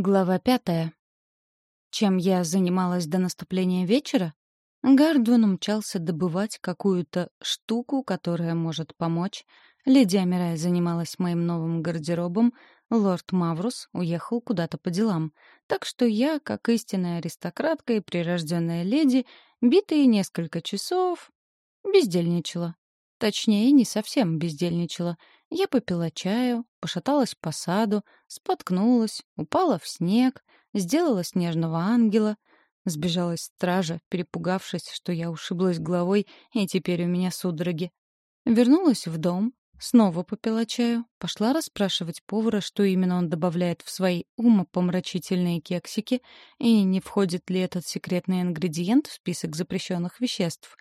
Глава пятая. Чем я занималась до наступления вечера? Гардван умчался добывать какую-то штуку, которая может помочь. Леди Амирай занималась моим новым гардеробом, лорд Маврус уехал куда-то по делам. Так что я, как истинная аристократка и прирожденная леди, битые несколько часов бездельничала. Точнее, не совсем бездельничала. Я попила чаю, пошаталась по саду, споткнулась, упала в снег, сделала снежного ангела, сбежала из стража, перепугавшись, что я ушиблась головой, и теперь у меня судороги. Вернулась в дом, снова попила чаю, пошла расспрашивать повара, что именно он добавляет в свои умопомрачительные кексики, и не входит ли этот секретный ингредиент в список запрещенных веществ.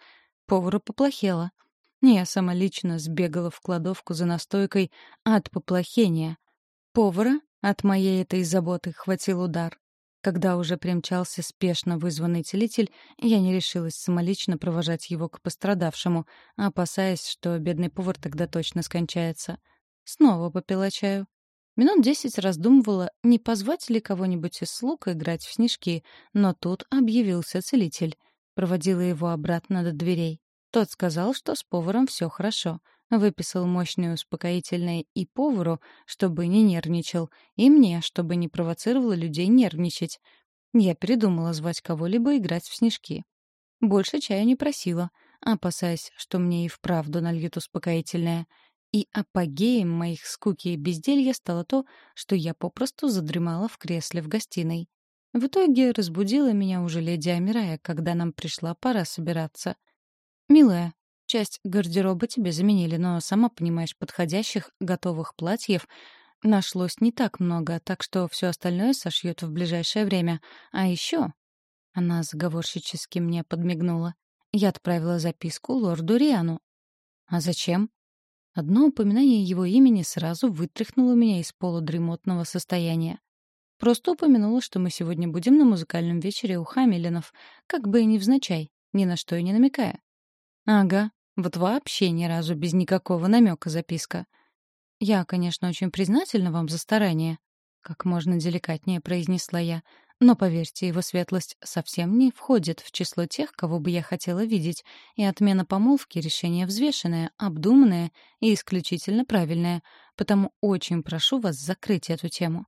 Повару поплохело — я сама лично сбегала в кладовку за настойкой от поплохения. Повара от моей этой заботы хватил удар. Когда уже примчался спешно вызванный целитель, я не решилась самолично провожать его к пострадавшему, опасаясь, что бедный повар тогда точно скончается. Снова попила чаю. Минут десять раздумывала, не позвать ли кого-нибудь из слуг играть в снежки, но тут объявился целитель. Проводила его обратно до дверей. Тот сказал, что с поваром все хорошо. Выписал мощное успокоительное и повару, чтобы не нервничал, и мне, чтобы не провоцировало людей нервничать. Я передумала звать кого-либо играть в снежки. Больше чая не просила, опасаясь, что мне и вправду нальют успокоительное. И апогеем моих скуки и безделья стало то, что я попросту задремала в кресле в гостиной. В итоге разбудила меня уже леди Амирая, когда нам пришла пора собираться. «Милая, часть гардероба тебе заменили, но, сама понимаешь, подходящих, готовых платьев нашлось не так много, так что все остальное сошьют в ближайшее время. А еще...» Она заговорщически мне подмигнула. Я отправила записку лорду Риану. «А зачем?» Одно упоминание его имени сразу вытряхнуло меня из полудремотного состояния. Просто упомянула, что мы сегодня будем на музыкальном вечере у Хамилинов, как бы и невзначай, ни на что и не намекая. Ага, вот вообще ни разу без никакого намека записка. Я, конечно, очень признательна вам за старание, как можно деликатнее произнесла я, но, поверьте, его светлость совсем не входит в число тех, кого бы я хотела видеть, и отмена помолвки — решение взвешенное, обдуманное и исключительно правильное, потому очень прошу вас закрыть эту тему.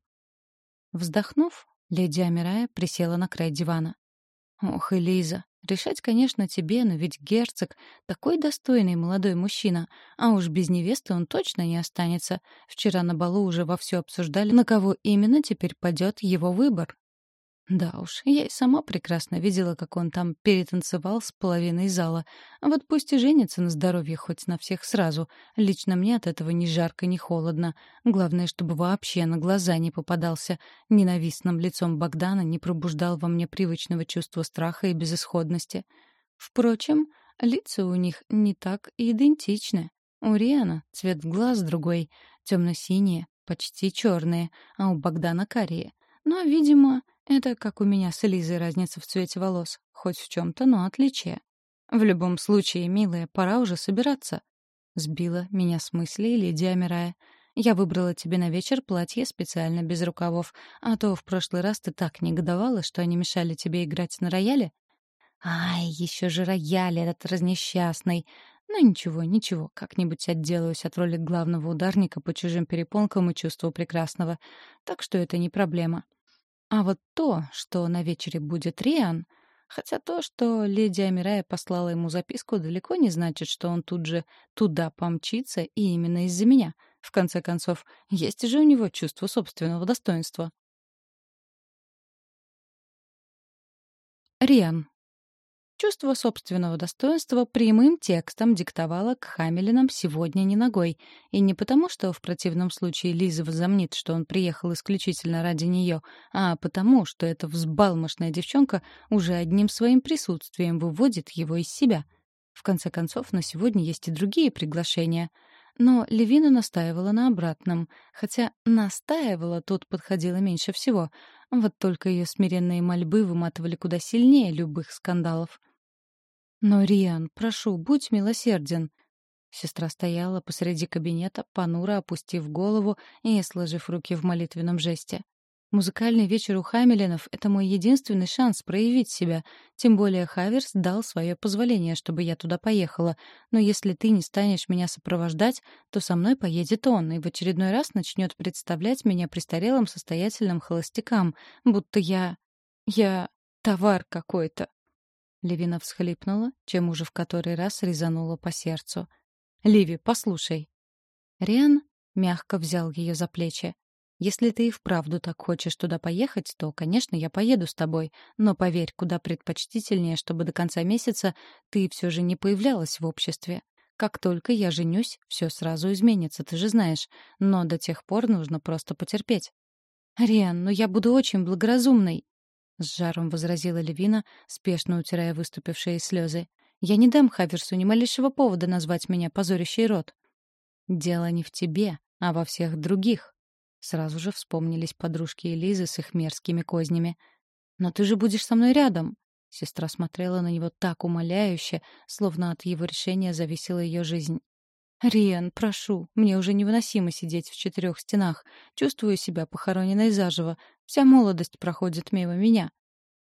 Вздохнув, леди Амирая присела на край дивана. «Ох, Элиза, Решать, конечно, тебе, но ведь герцог — такой достойный молодой мужчина, а уж без невесты он точно не останется. Вчера на балу уже вовсю обсуждали, на кого именно теперь падет его выбор. Да уж, я и сама прекрасно видела, как он там перетанцевал с половиной зала. Вот пусть и женится на здоровье хоть на всех сразу. Лично мне от этого ни жарко, ни холодно. Главное, чтобы вообще на глаза не попадался. Ненавистным лицом Богдана не пробуждал во мне привычного чувства страха и безысходности. Впрочем, лица у них не так идентичны. У Риана цвет глаз другой, темно-синие, почти черные, а у Богдана карие. Но, видимо, это как у меня с Элизой разница в цвете волос. Хоть в чем-то, но отличие. В любом случае, милая, пора уже собираться. Сбила меня с мыслей леди Амирая. Я выбрала тебе на вечер платье специально без рукавов, а то в прошлый раз ты так негодовала, что они мешали тебе играть на рояле. Ай, еще же рояль этот разнесчастный. Ну ничего, ничего, как-нибудь отделаюсь от роли главного ударника по чужим перепонкам и чувству прекрасного. Так что это не проблема. А вот то, что на вечере будет Риан, хотя то, что леди Амирая послала ему записку, далеко не значит, что он тут же туда помчится и именно из-за меня. В конце концов, есть же у него чувство собственного достоинства. Риан. Чувство собственного достоинства прямым текстом диктовало к Хамелинам сегодня не ногой. И не потому, что в противном случае Лиза возомнит, что он приехал исключительно ради нее, а потому, что эта взбалмошная девчонка уже одним своим присутствием выводит его из себя. В конце концов, на сегодня есть и другие приглашения. Но Левина настаивала на обратном, хотя настаивала тут подходила меньше всего. Вот только ее смиренные мольбы выматывали куда сильнее любых скандалов. «Но, Риан, прошу, будь милосерден». Сестра стояла посреди кабинета, понуро опустив голову и сложив руки в молитвенном жесте. Музыкальный вечер у Хамелинов — это мой единственный шанс проявить себя. Тем более Хаверс дал свое позволение, чтобы я туда поехала. Но если ты не станешь меня сопровождать, то со мной поедет он, и в очередной раз начнет представлять меня престарелым состоятельным холостякам, будто я... я... товар какой-то. Левина всхлипнула, чем уже в который раз резанула по сердцу. «Ливи, послушай». Риан мягко взял ее за плечи. Если ты и вправду так хочешь туда поехать, то, конечно, я поеду с тобой. Но поверь, куда предпочтительнее, чтобы до конца месяца ты все же не появлялась в обществе. Как только я женюсь, все сразу изменится, ты же знаешь. Но до тех пор нужно просто потерпеть. «Риан, но я буду очень благоразумной», — с жаром возразила Левина, спешно утирая выступившие слезы. «Я не дам Хаверсу ни малейшего повода назвать меня позорящей рот». «Дело не в тебе, а во всех других», Сразу же вспомнились подружки Элизы с их мерзкими кознями. «Но ты же будешь со мной рядом!» Сестра смотрела на него так умоляюще, словно от его решения зависела ее жизнь. «Риан, прошу, мне уже невыносимо сидеть в четырех стенах. Чувствую себя похороненной заживо. Вся молодость проходит мимо меня.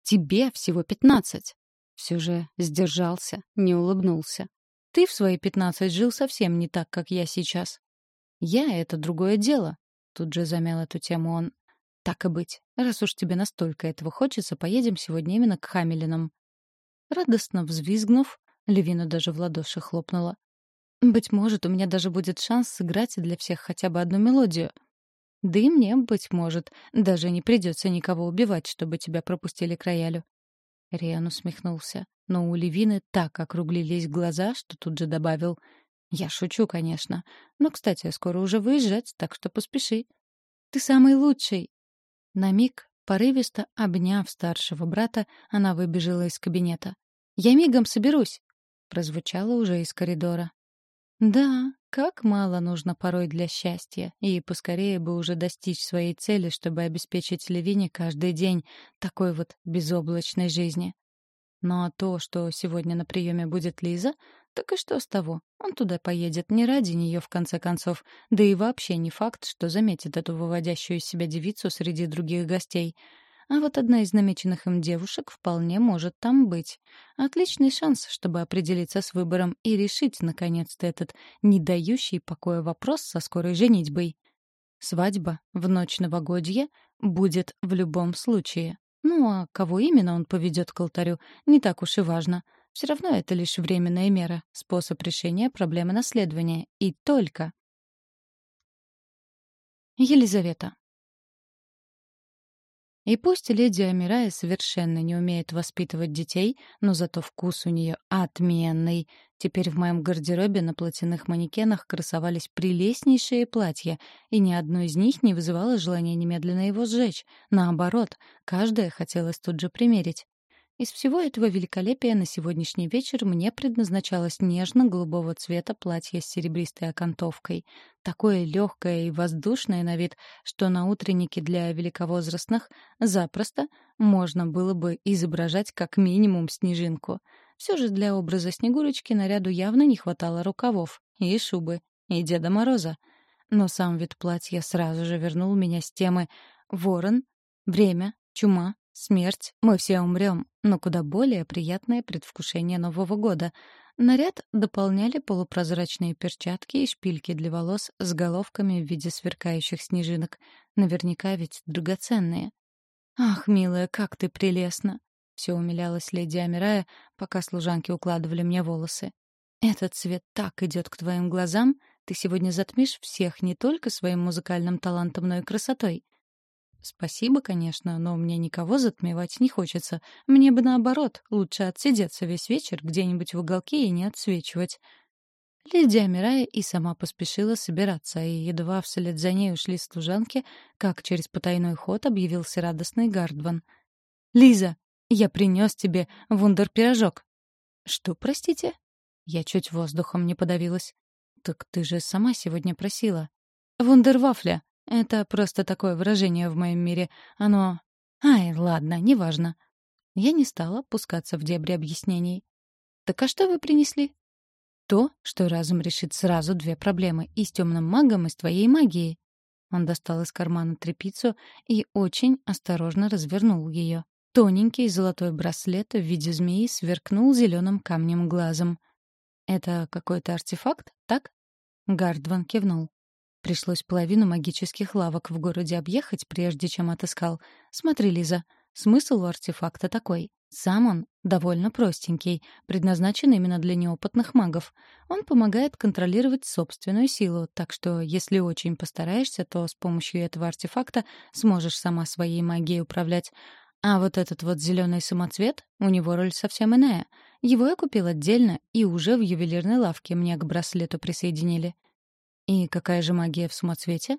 Тебе всего пятнадцать!» Все же сдержался, не улыбнулся. «Ты в свои пятнадцать жил совсем не так, как я сейчас. Я — это другое дело. Тут же замял эту тему он. «Так и быть. Раз уж тебе настолько этого хочется, поедем сегодня именно к Хамелинам». Радостно взвизгнув, Левина даже в ладоши хлопнула. «Быть может, у меня даже будет шанс сыграть для всех хотя бы одну мелодию. Да и мне, быть может, даже не придется никого убивать, чтобы тебя пропустили к роялю». Риан усмехнулся, но у Левины так округлились глаза, что тут же добавил — я шучу, конечно. Но, кстати, скоро уже выезжать, так что поспеши. Ты самый лучший. На миг, порывисто обняв старшего брата, она выбежала из кабинета. Я мигом соберусь, прозвучало уже из коридора. Да, как мало нужно порой для счастья, и поскорее бы уже достичь своей цели, чтобы обеспечить Левине каждый день такой вот безоблачной жизни. Но то, что сегодня на приеме будет Лиза, так и что с того? Он туда поедет не ради нее, в конце концов. Да и вообще не факт, что заметит эту выводящую из себя девицу среди других гостей. А вот одна из намеченных им девушек вполне может там быть. Отличный шанс, чтобы определиться с выбором и решить, наконец-то, этот не дающий покоя вопрос со скорой женитьбой. Свадьба в ночь новогодья будет в любом случае. Ну а кого именно он поведет к алтарю, не так уж и важно — все равно это лишь временная мера, способ решения проблемы наследования. И только. Елизавета. И пусть леди Амирая совершенно не умеет воспитывать детей, но зато вкус у нее отменный. Теперь в моем гардеробе на платяных манекенах красовались прелестнейшие платья, и ни одно из них не вызывало желания немедленно его сжечь. Наоборот, каждое хотелось тут же примерить. Из всего этого великолепия на сегодняшний вечер мне предназначалось нежно-голубого цвета платье с серебристой окантовкой. Такое легкое и воздушное на вид, что на утреннике для великовозрастных запросто можно было бы изображать как минимум снежинку. Все же для образа Снегурочки наряду явно не хватало рукавов, и шубы, и Деда Мороза. Но сам вид платья сразу же вернул меня с темы «Ворон», «Время», «Чума», Смерть, мы все умрем, но куда более приятное предвкушение Нового года. Наряд дополняли полупрозрачные перчатки и шпильки для волос с головками в виде сверкающих снежинок. Наверняка ведь драгоценные. «Ах, милая, как ты прелестна!» — все умилялась леди Амирая, пока служанки укладывали мне волосы. «Этот цвет так идет к твоим глазам, ты сегодня затмишь всех не только своим музыкальным талантом, но и красотой. Спасибо, конечно, но мне никого затмевать не хочется. Мне бы наоборот, лучше отсидеться весь вечер где-нибудь в уголке и не отсвечивать. Леди Амирая и сама поспешила собираться, и едва вслед за ней ушли служанки, как через потайной ход объявился радостный Гардван. «Лиза, я принес тебе вундер-пирожок». «Что, простите?» Я чуть воздухом не подавилась. «Так ты же сама сегодня просила». «Вундер-вафля», это просто такое выражение в моем мире. Оно... Ай, ладно, неважно. Я не стала пускаться в дебри объяснений. «Так а что вы принесли?» «То, что разум решит сразу две проблемы — и с темным магом, и с твоей магией». Он достал из кармана тряпицу и очень осторожно развернул ее. Тоненький золотой браслет в виде змеи сверкнул зеленым камнем глазом. «Это какой-то артефакт, так?» Гардван кивнул. Пришлось половину магических лавок в городе объехать, прежде чем отыскал. Смотри, Лиза, смысл у артефакта такой. Сам он довольно простенький, предназначен именно для неопытных магов. Он помогает контролировать собственную силу, так что если очень постараешься, то с помощью этого артефакта сможешь сама своей магией управлять. А вот этот вот зеленый самоцвет, у него роль совсем иная. Его я купил отдельно, и уже в ювелирной лавке мне к браслету присоединили. «И какая же магия в самоцвете?»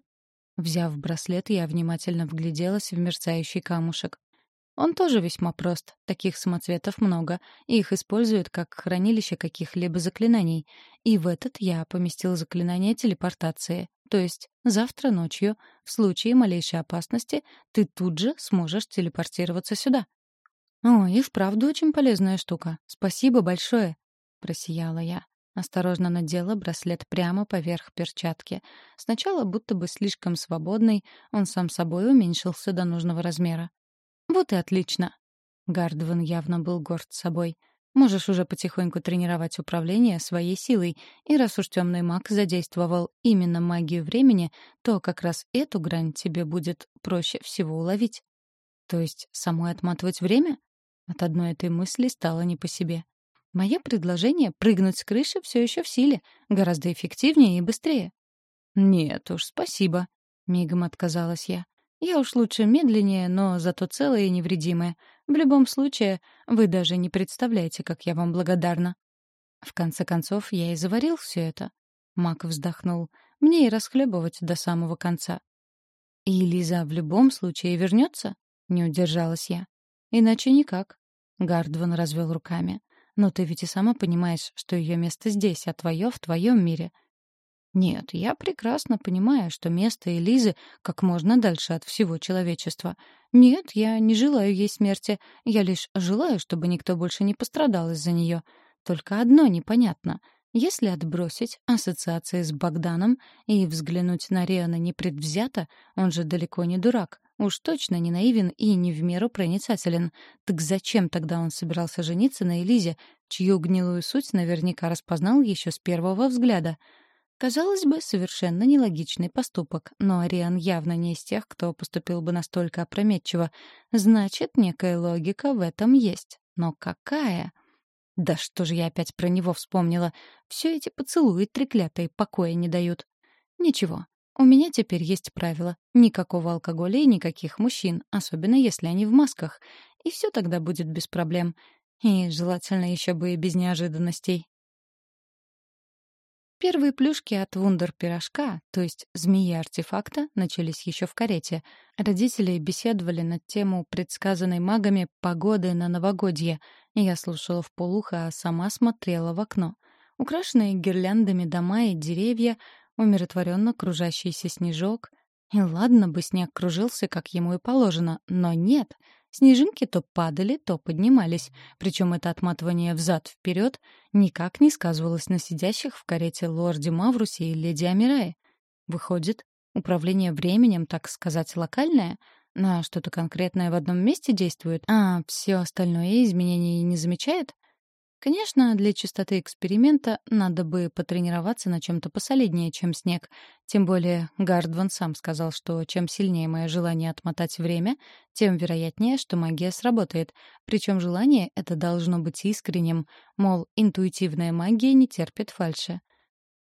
Взяв браслет, я внимательно вгляделась в мерцающий камушек. Он тоже весьма прост. Таких самоцветов много, и их используют как хранилище каких-либо заклинаний. И в этот я поместил заклинание телепортации. То есть завтра ночью, в случае малейшей опасности, ты тут же сможешь телепортироваться сюда. «О, и вправду очень полезная штука. Спасибо большое», — просияла я. Осторожно надела браслет прямо поверх перчатки. Сначала, будто бы слишком свободный, он сам собой уменьшился до нужного размера. «Вот и отлично!» Гардван явно был горд собой. «Можешь уже потихоньку тренировать управление своей силой, и раз уж темный маг задействовал именно магию времени, то как раз эту грань тебе будет проще всего уловить». «То есть самой отматывать время?» От одной этой мысли стало не по себе. Мое предложение прыгнуть с крыши все еще в силе, гораздо эффективнее и быстрее. «Нет уж, спасибо», — мигом отказалась я. «Я уж лучше медленнее, но зато целая и невредимая. В любом случае, вы даже не представляете, как я вам благодарна». В конце концов, я и заварил все это. Мак вздохнул. Мне и расхлебывать до самого конца. «И Лиза в любом случае вернется?» — не удержалась я. «Иначе никак». Гардван развел руками. Но ты ведь и сама понимаешь, что ее место здесь, а твое в твоем мире. Нет, я прекрасно понимаю, что место Элизы как можно дальше от всего человечества. Нет, я не желаю ей смерти. Я лишь желаю, чтобы никто больше не пострадал из-за нее. Только одно непонятно. Если отбросить ассоциации с Богданом и взглянуть на Риана непредвзято, он же далеко не дурак. Уж точно не наивен и не в меру проницателен. Так зачем тогда он собирался жениться на Элизе, чью гнилую суть наверняка распознал еще с первого взгляда? Казалось бы, совершенно нелогичный поступок, но Ариан явно не из тех, кто поступил бы настолько опрометчиво. Значит, некая логика в этом есть. Но какая? Да что же я опять про него вспомнила? Все эти поцелуи треклятые покоя не дают. Ничего, у меня теперь есть правило. Никакого алкоголя и никаких мужчин, особенно если они в масках. И все тогда будет без проблем. И желательно еще бы и без неожиданностей. Первые плюшки от вундер-пирожка, то есть змеи-артефакта, начались еще в карете. Родители беседовали над тему предсказанной магами погоды на новогодье. Я слушала в полухо, а сама смотрела в окно. Украшенные гирляндами дома и деревья умиротворенно кружащийся снежок. И ладно бы снег кружился, как ему и положено, но нет. Снежинки то падали, то поднимались, причем это отматывание взад-вперед никак не сказывалось на сидящих в карете лорде Маврусе и леди Амирае. Выходит, управление временем, так сказать, локальное, на что-то конкретное в одном месте действует, а все остальное изменений не замечает? Конечно, для чистоты эксперимента надо бы потренироваться на чем-то посолиднее, чем снег. Тем более Гардван сам сказал, что чем сильнее мое желание отмотать время, тем вероятнее, что магия сработает. Причем желание это должно быть искренним, мол, интуитивная магия не терпит фальши.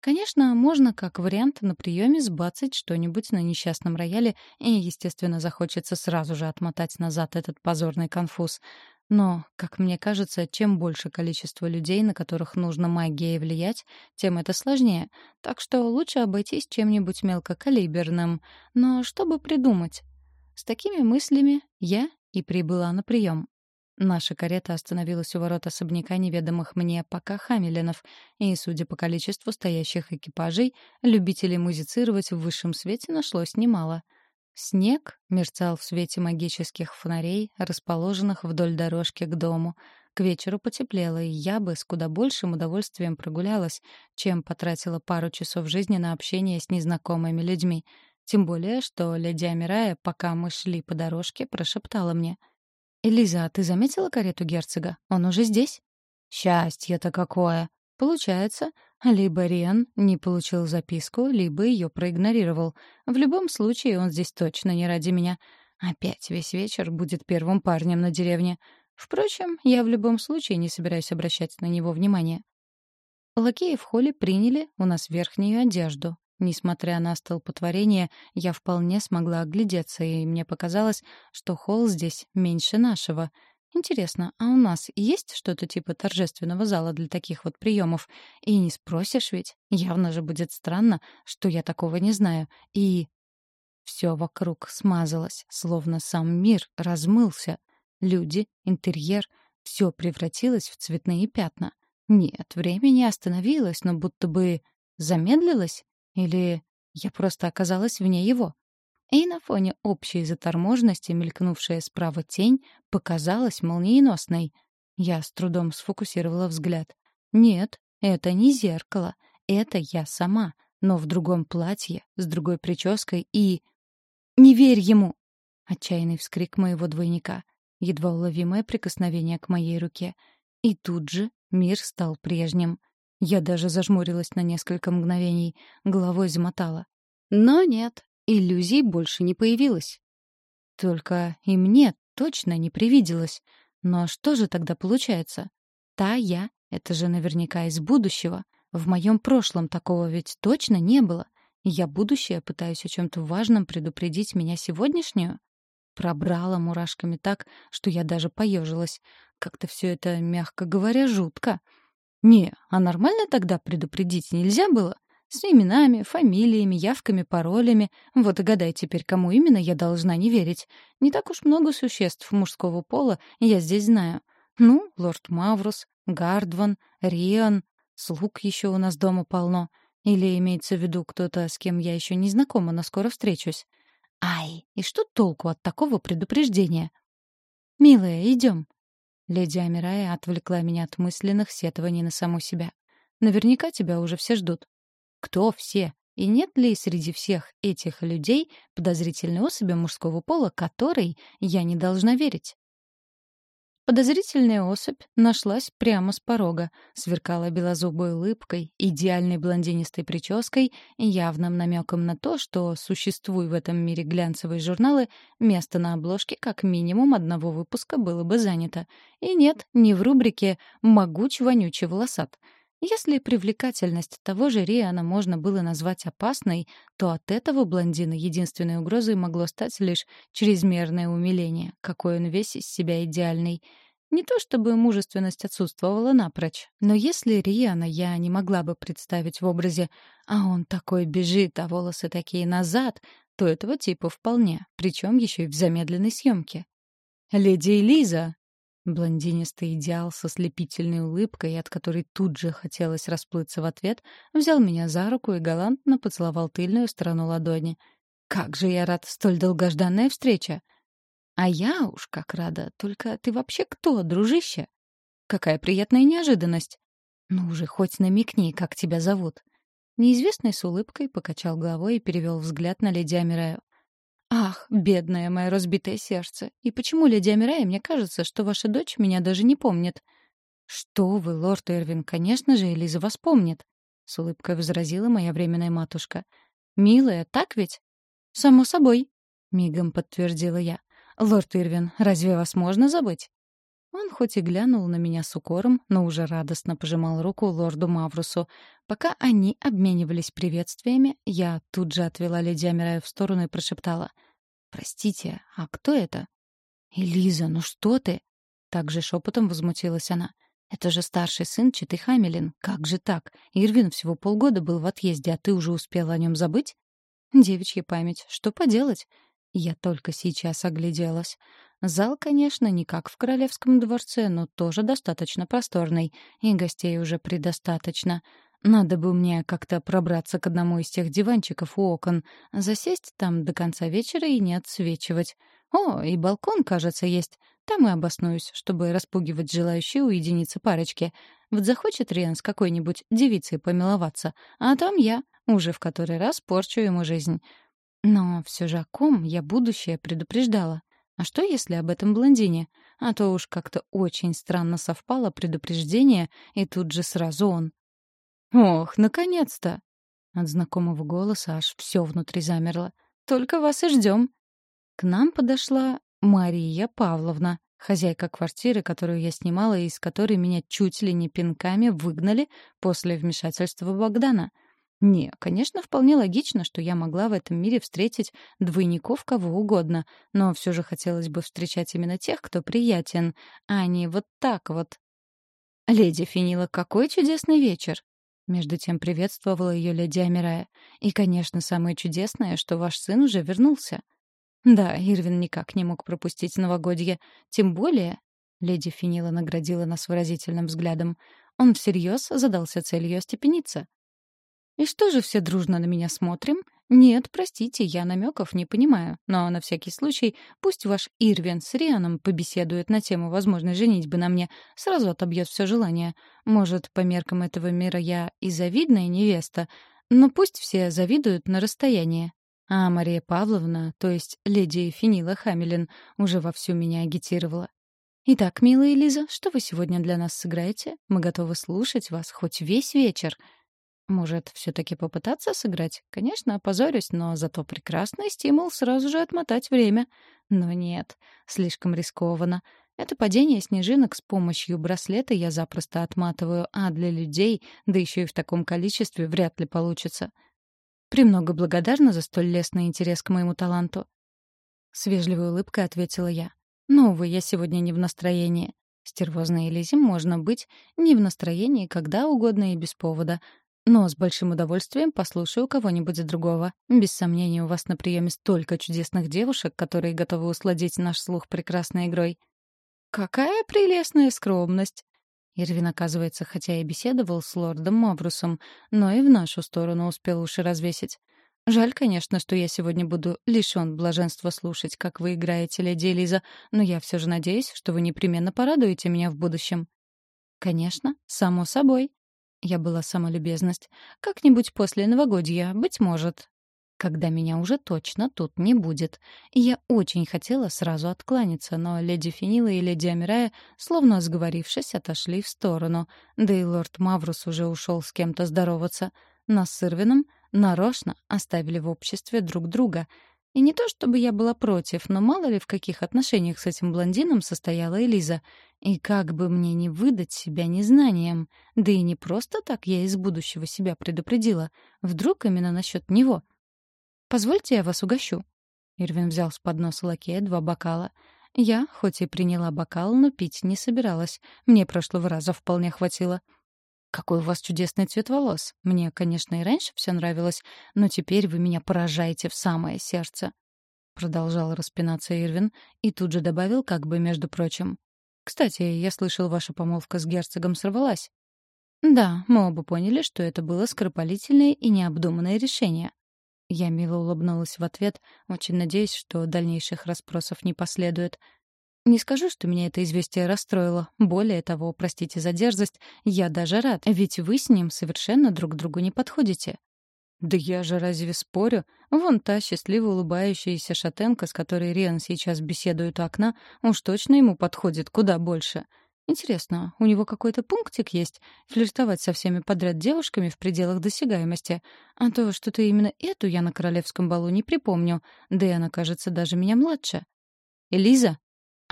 Конечно, можно как вариант на приеме сбацать что-нибудь на несчастном рояле, и, естественно, захочется сразу же отмотать назад этот позорный конфуз — но, как мне кажется, чем больше количество людей, на которых нужно магией влиять, тем это сложнее. Так что лучше обойтись чем-нибудь мелкокалиберным. Но чтобы придумать? С такими мыслями я и прибыла на прием. Наша карета остановилась у ворот особняка неведомых мне пока Хамилинов, и, судя по количеству стоящих экипажей, любителей музицировать в высшем свете нашлось немало — Снег мерцал в свете магических фонарей, расположенных вдоль дорожки к дому. К вечеру потеплело, и я бы с куда большим удовольствием прогулялась, чем потратила пару часов жизни на общение с незнакомыми людьми. Тем более, что леди Амирая, пока мы шли по дорожке, прошептала мне. «Элиза, а ты заметила карету герцога? Он уже здесь?» «Счастье-то какое!» Получается, либо Риан не получил записку, либо ее проигнорировал. В любом случае, он здесь точно не ради меня. Опять весь вечер будет первым парнем на деревне. Впрочем, я в любом случае не собираюсь обращать на него внимание. Лакеи в холле приняли у нас верхнюю одежду. Несмотря на столпотворение, я вполне смогла оглядеться, и мне показалось, что холл здесь меньше нашего. Интересно, а у нас есть что-то типа торжественного зала для таких вот приемов? И не спросишь ведь? Явно же будет странно, что я такого не знаю. И... Все вокруг смазалось, словно сам мир размылся. Люди, интерьер — все превратилось в цветные пятна. Нет, время не остановилось, но будто бы замедлилось. Или я просто оказалась вне его. И на фоне общей заторможенности мелькнувшая справа тень показалась молниеносной. Я с трудом сфокусировала взгляд. Нет, это не зеркало. Это я сама, но в другом платье, с другой прической и... «Не верь ему!» Отчаянный вскрик моего двойника. Едва уловимое прикосновение к моей руке. И тут же мир стал прежним. Я даже зажмурилась на несколько мгновений, головой замотала. Но нет, иллюзий больше не появилось. Только и мне точно не привиделось. Но что же тогда получается? Та я — это же наверняка из будущего. В моем прошлом такого ведь точно не было. Я будущее пытаюсь о чем-то важном предупредить меня сегодняшнюю? Пробрала мурашками так, что я даже поежилась. Как-то все это, мягко говоря, жутко. Не, а нормально тогда предупредить нельзя было? С именами, фамилиями, явками, паролями. Вот и гадай теперь, кому именно я должна не верить. Не так уж много существ мужского пола я здесь знаю. Ну, лорд Маврус, Гардван, Риан, слуг еще у нас дома полно. Или имеется в виду кто-то, с кем я еще не знакома, но скоро встречусь. Ай, и что толку от такого предупреждения? «Милая, идем», Леди Амирая отвлекла меня от мысленных сетований на саму себя. «Наверняка тебя уже все ждут». «Кто все? И нет ли среди всех этих людей подозрительной особи мужского пола, которой я не должна верить?» Подозрительная особь нашлась прямо с порога, сверкала белозубой улыбкой, идеальной блондинистой прической и явным намеком на то, что, существуя в этом мире глянцевые журналы, место на обложке как минимум одного выпуска было бы занято. И нет, не в рубрике «Могуч, вонючий, волосат». Если привлекательность того же Риана можно было назвать опасной, то от этого блондина единственной угрозой могло стать лишь чрезмерное умиление, какой он весь из себя идеальный. Не то чтобы мужественность отсутствовала напрочь, но если Риана я не могла бы представить в образе «а он такой бежит, а волосы такие назад», то этого типа вполне, причем еще и в замедленной съемке. «Леди Элиза!» Блондинистый идеал со слепительной улыбкой, от которой тут же хотелось расплыться в ответ, взял меня за руку и галантно поцеловал тыльную сторону ладони. «Как же я рад! Столь долгожданная встреча!» «А я уж как рада! Только ты вообще кто, дружище?» «Какая приятная неожиданность!» «Ну уже хоть намекни, как тебя зовут!» Неизвестный с улыбкой покачал головой и перевел взгляд на леди Амираю. «Ах, бедное мое разбитое сердце! И почему, леди Амирая, мне кажется, что ваша дочь меня даже не помнит?» «Что вы, лорд Эрвин, конечно же, Элиза вас помнит!» — с улыбкой возразила моя временная матушка. «Милая, так ведь?» «Само собой», — мигом подтвердила я. «Лорд Ирвин, разве вас можно забыть?» Он хоть и глянул на меня с укором, но уже радостно пожимал руку лорду Маврусу. Пока они обменивались приветствиями, я тут же отвела леди Амираю в сторону и прошептала. «Простите, а кто это?» «Элиза, ну что ты?» Также шепотом возмутилась она. «Это же старший сын Читы Хамилин. Как же так? Ирвин всего полгода был в отъезде, а ты уже успела о нем забыть?» «Девичья память. Что поделать?» Я только сейчас огляделась. Зал, конечно, не как в Королевском дворце, но тоже достаточно просторный, и гостей уже предостаточно. Надо бы мне как-то пробраться к одному из тех диванчиков у окон, засесть там до конца вечера и не отсвечивать. О, и балкон, кажется, есть. Там и обоснуюсь, чтобы распугивать желающие уединиться парочки. Вот захочет Риан с какой-нибудь девицей помиловаться, а там я уже в который раз порчу ему жизнь. Но все же о ком я будущее предупреждала? А что, если об этом блондине? А то уж как-то очень странно совпало предупреждение, и тут же сразу он. «Ох, наконец-то!» От знакомого голоса аж все внутри замерло. «Только вас и ждем!» К нам подошла Мария Павловна, хозяйка квартиры, которую я снимала и из которой меня чуть ли не пинками выгнали после вмешательства Богдана — не, конечно, вполне логично, что я могла в этом мире встретить двойников кого угодно, но все же хотелось бы встречать именно тех, кто приятен, а не вот так вот. «Леди Финила, какой чудесный вечер!» Между тем приветствовала ее леди Амирая. «И, конечно, самое чудесное, что ваш сын уже вернулся». Да, Ирвин никак не мог пропустить новогодье. Тем более, леди Финила наградила нас выразительным взглядом, он всерьез задался целью остепениться. И что же все дружно на меня смотрим? Нет, простите, я намеков не понимаю. Но на всякий случай пусть ваш Ирвин с Рианом побеседует на тему возможной женитьбы на мне. Сразу отобьет все желание. Может, по меркам этого мира я и завидная невеста, но пусть все завидуют на расстоянии. А Мария Павловна, то есть леди Финила Хамилин, уже вовсю меня агитировала. «Итак, милая Элиза, что вы сегодня для нас сыграете? Мы готовы слушать вас хоть весь вечер. Может, все-таки попытаться сыграть? Конечно, опозорюсь, но зато прекрасный стимул сразу же отмотать время. Но нет, слишком рискованно. Это падение снежинок с помощью браслета я запросто отматываю, а для людей, да еще и в таком количестве, вряд ли получится. Премного благодарна за столь лестный интерес к моему таланту. С вежливой улыбкой ответила я. Но, увы, я сегодня не в настроении. Стервозной Элизе можно быть не в настроении когда угодно и без повода, но с большим удовольствием послушаю кого-нибудь другого. Без сомнения, у вас на приеме столько чудесных девушек, которые готовы усладить наш слух прекрасной игрой. Какая прелестная скромность! Ирвин, оказывается, хотя и беседовал с лордом Маврусом, но и в нашу сторону успел уши развесить. Жаль, конечно, что я сегодня буду лишён блаженства слушать, как вы играете, леди Элиза, но я все же надеюсь, что вы непременно порадуете меня в будущем. Конечно, само собой, я была самолюбезность. «Как-нибудь после новогодья, быть может». Когда меня уже точно тут не будет. я очень хотела сразу откланяться, но леди Финила и леди Амирая, словно сговорившись, отошли в сторону. Да и лорд Маврус уже ушел с кем-то здороваться. Нас с Ирвином нарочно оставили в обществе друг друга — и не то чтобы я была против, но мало ли в каких отношениях с этим блондином состояла Элиза. И как бы мне не выдать себя незнанием. Да и не просто так я из будущего себя предупредила. Вдруг именно насчет него. «Позвольте, я вас угощу». Ирвин взял с подноса лакея два бокала. Я, хоть и приняла бокал, но пить не собиралась. Мне прошлого раза вполне хватило. «Какой у вас чудесный цвет волос. Мне, конечно, и раньше все нравилось, но теперь вы меня поражаете в самое сердце». Продолжал распинаться Ирвин и тут же добавил, как бы между прочим. «Кстати, я слышал, ваша помолвка с герцогом сорвалась». «Да, мы оба поняли, что это было скоропалительное и необдуманное решение». Я мило улыбнулась в ответ, очень надеясь, что дальнейших расспросов не последует. Не скажу, что меня это известие расстроило. Более того, простите за дерзость, я даже рад, ведь вы с ним совершенно друг другу не подходите. Да я же разве спорю? Вон та счастливо улыбающаяся шатенка, с которой Риан сейчас беседует у окна, уж точно ему подходит куда больше. Интересно, у него какой-то пунктик есть? Флиртовать со всеми подряд девушками в пределах досягаемости? А то что-то именно эту я на королевском балу не припомню, да и она, кажется, даже меня младше. «Элиза!»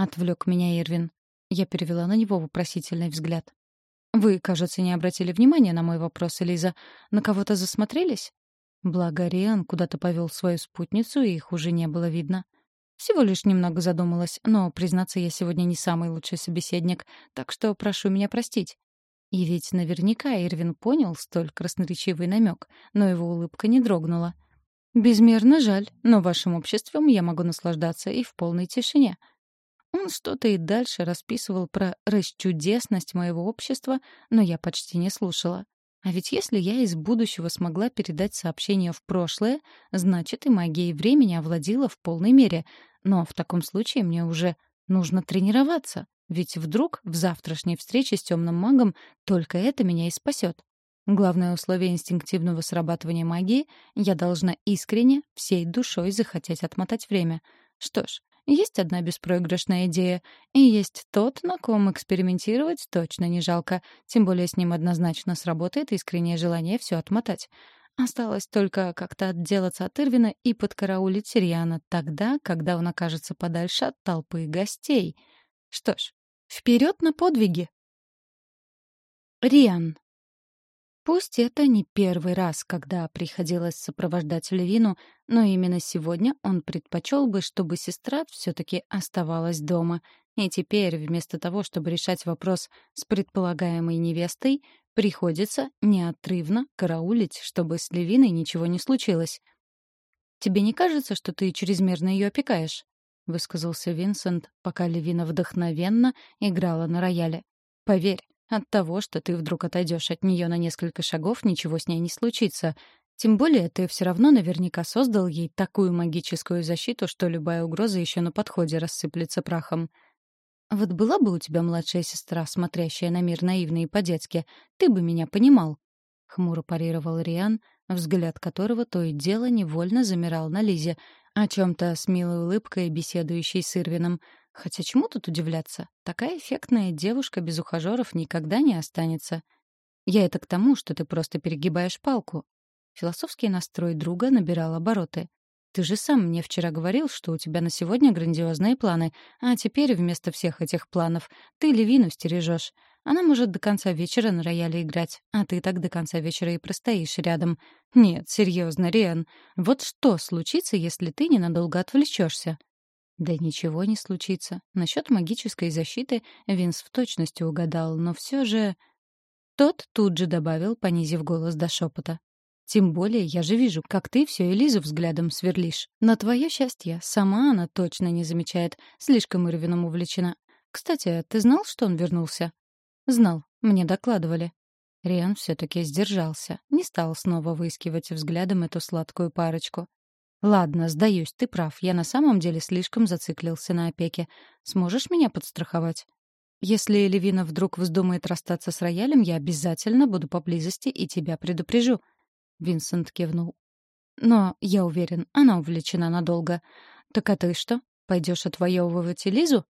Отвлек меня Ирвин. Я перевела на него вопросительный взгляд. «Вы, кажется, не обратили внимания на мой вопрос, Элиза. На кого-то засмотрелись?» Благо Риан куда-то повел свою спутницу, и их уже не было видно. Всего лишь немного задумалась, но, признаться, я сегодня не самый лучший собеседник, так что прошу меня простить. И ведь наверняка Ирвин понял столь красноречивый намек, но его улыбка не дрогнула. «Безмерно жаль, но вашим обществом я могу наслаждаться и в полной тишине. Он что-то и дальше расписывал про расчудесность моего общества, но я почти не слушала. А ведь если я из будущего смогла передать сообщение в прошлое, значит и магией времени овладела в полной мере. Но в таком случае мне уже нужно тренироваться, ведь вдруг в завтрашней встрече с темным магом только это меня и спасет. Главное условие инстинктивного срабатывания магии — я должна искренне, всей душой захотеть отмотать время. Что ж, есть одна беспроигрышная идея, и есть тот, на ком экспериментировать точно не жалко, тем более с ним однозначно сработает искреннее желание все отмотать. Осталось только как-то отделаться от Ирвина и подкараулить Сириана тогда, когда он окажется подальше от толпы гостей. Что ж, вперед на подвиги! Риан. Пусть это не первый раз, когда приходилось сопровождать Левину, но именно сегодня он предпочел бы, чтобы сестра все-таки оставалась дома. И теперь, вместо того, чтобы решать вопрос с предполагаемой невестой, приходится неотрывно караулить, чтобы с Левиной ничего не случилось. «Тебе не кажется, что ты чрезмерно ее опекаешь?» — высказался Винсент, пока Левина вдохновенно играла на рояле. «Поверь, от того, что ты вдруг отойдешь от нее на несколько шагов, ничего с ней не случится. Тем более ты все равно наверняка создал ей такую магическую защиту, что любая угроза еще на подходе рассыплется прахом. Вот была бы у тебя младшая сестра, смотрящая на мир наивно и по-детски, ты бы меня понимал. Хмуро парировал Риан, взгляд которого то и дело невольно замирал на Лизе, о чем-то с милой улыбкой беседующей с Ирвином — Хотя чему тут удивляться? Такая эффектная девушка без ухажеров никогда не останется. Я это к тому, что ты просто перегибаешь палку. Философский настрой друга набирал обороты. Ты же сам мне вчера говорил, что у тебя на сегодня грандиозные планы, а теперь вместо всех этих планов ты Левину стережешь. Она может до конца вечера на рояле играть, а ты так до конца вечера и простоишь рядом. Нет, серьезно, Риан, вот что случится, если ты ненадолго отвлечешься? Да ничего не случится. Насчет магической защиты Винс в точности угадал, но все же... Тот тут же добавил, понизив голос до шепота. «Тем более я же вижу, как ты все Элизу взглядом сверлишь. На твое счастье, сама она точно не замечает, слишком Ирвином увлечена. Кстати, ты знал, что он вернулся?» «Знал, мне докладывали». Риан все-таки сдержался, не стал снова выискивать взглядом эту сладкую парочку. «Ладно, сдаюсь, ты прав. Я на самом деле слишком зациклился на опеке. Сможешь меня подстраховать?» «Если Левина вдруг вздумает расстаться с роялем, я обязательно буду поблизости и тебя предупрежу». Винсент кивнул. «Но, я уверен, она увлечена надолго. Так а ты что, пойдешь отвоевывать Элизу?»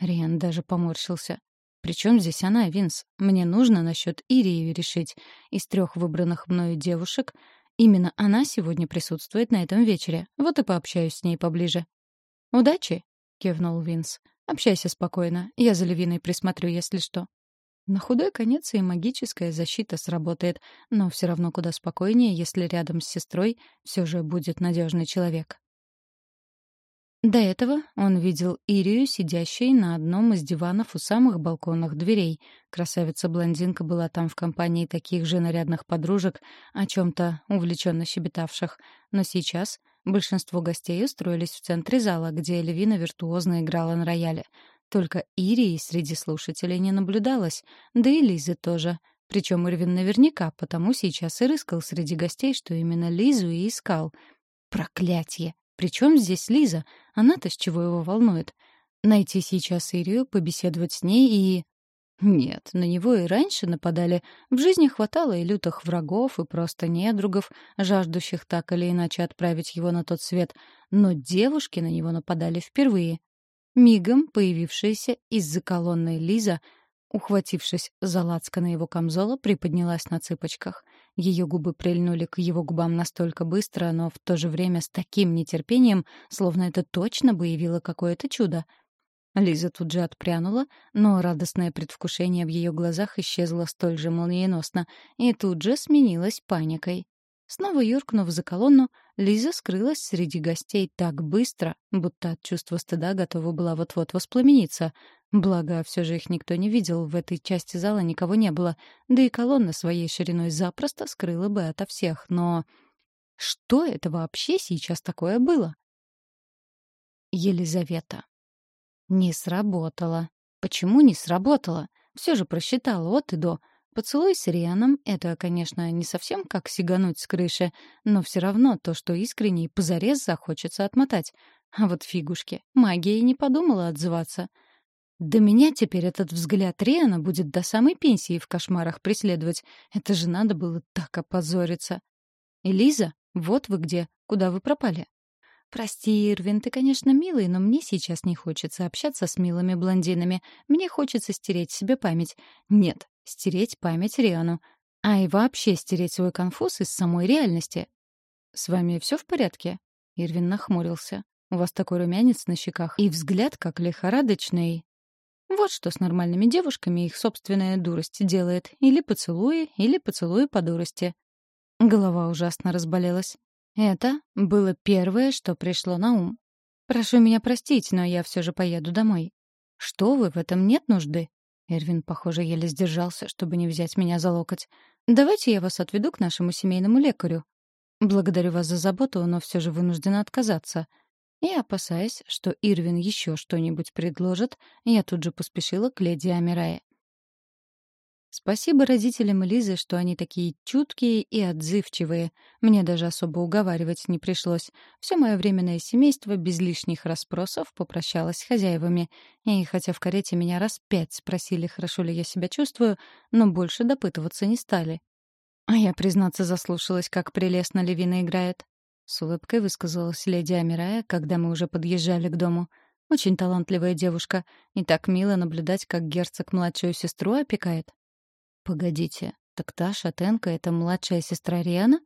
Риан даже поморщился. «Причем здесь она, Винс? Мне нужно насчет Ирии решить. Из трех выбранных мною девушек Именно она сегодня присутствует на этом вечере. Вот и пообщаюсь с ней поближе. «Удачи!» — кивнул Винс. «Общайся спокойно. Я за Левиной присмотрю, если что». На худой конец и магическая защита сработает, но все равно куда спокойнее, если рядом с сестрой все же будет надежный человек. До этого он видел Ирию, сидящей на одном из диванов у самых балконных дверей. Красавица-блондинка была там в компании таких же нарядных подружек, о чем-то увлеченно щебетавших. Но сейчас большинство гостей устроились в центре зала, где Эльвина виртуозно играла на рояле. Только Ирии среди слушателей не наблюдалось, да и Лизы тоже. Причем Ирвин наверняка потому сейчас и рыскал среди гостей, что именно Лизу и искал. Проклятье! Причем здесь Лиза? Она-то с чего его волнует? Найти сейчас Ирию, побеседовать с ней и... Нет, на него и раньше нападали. В жизни хватало и лютых врагов, и просто недругов, жаждущих так или иначе отправить его на тот свет. Но девушки на него нападали впервые. Мигом появившаяся из-за колонны Лиза — Ухватившись за лацканы его камзола, приподнялась на цыпочках. Ее губы прильнули к его губам настолько быстро, но в то же время с таким нетерпением, словно это точно бы явило какое-то чудо. Лиза тут же отпрянула, но радостное предвкушение в ее глазах исчезло столь же молниеносно и тут же сменилось паникой. Снова юркнув за колонну, Лиза скрылась среди гостей так быстро, будто от чувства стыда готова была вот-вот воспламениться. Благо, все же их никто не видел, в этой части зала никого не было, да и колонна своей шириной запросто скрыла бы ото всех. Но что это вообще сейчас такое было? Елизавета. Не сработало. Почему не сработало? Все же просчитала от и до — Поцелуй с Рианом — это, конечно, не совсем как сигануть с крыши, но все равно то, что искренне и позарез захочется отмотать. А вот фигушки. Магия и не подумала отзываться. Да меня теперь этот взгляд Риана будет до самой пенсии в кошмарах преследовать. Это же надо было так опозориться. Элиза, вот вы где. Куда вы пропали? «Прости, Ирвин, ты, конечно, милый, но мне сейчас не хочется общаться с милыми блондинами. Мне хочется стереть себе память. Нет, стереть память Риану. А и вообще стереть свой конфуз из самой реальности». «С вами все в порядке?» Ирвин нахмурился. «У вас такой румянец на щеках и взгляд как лихорадочный. Вот что с нормальными девушками их собственная дурость делает. Или поцелуи, или поцелуи по дурости. Голова ужасно разболелась. Это было первое, что пришло на ум. «Прошу меня простить, но я все же поеду домой». «Что вы, в этом нет нужды?» Эрвин, похоже, еле сдержался, чтобы не взять меня за локоть. «Давайте я вас отведу к нашему семейному лекарю». «Благодарю вас за заботу, но все же вынуждена отказаться. И, опасаясь, что Ирвин еще что-нибудь предложит, я тут же поспешила к леди Амирае. Спасибо родителям Лизы, что они такие чуткие и отзывчивые. Мне даже особо уговаривать не пришлось. Все мое временное семейство без лишних расспросов попрощалось с хозяевами. И хотя в карете меня раз пять спросили, хорошо ли я себя чувствую, но больше допытываться не стали. А я, признаться, заслушалась, как прелестно Левина играет. С улыбкой высказалась леди Амирая, когда мы уже подъезжали к дому. Очень талантливая девушка, и так мило наблюдать, как герцог младшую сестру опекает. Погодите, так та шатенка — это младшая сестра Риана?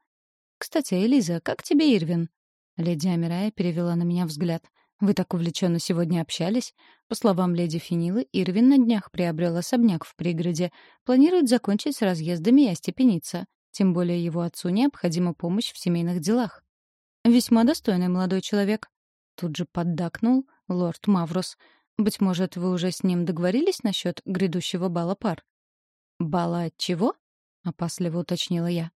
Кстати, Элиза, как тебе Ирвин? Леди Амирая перевела на меня взгляд. Вы так увлеченно сегодня общались. По словам леди Финилы, Ирвин на днях приобрел особняк в пригороде. Планирует закончить с разъездами и остепениться. Тем более его отцу необходима помощь в семейных делах. «Весьма достойный молодой человек», — тут же поддакнул лорд Маврус. «Быть может, вы уже с ним договорились насчет грядущего бала пар?» «Бала чего?» — опасливо уточнила я.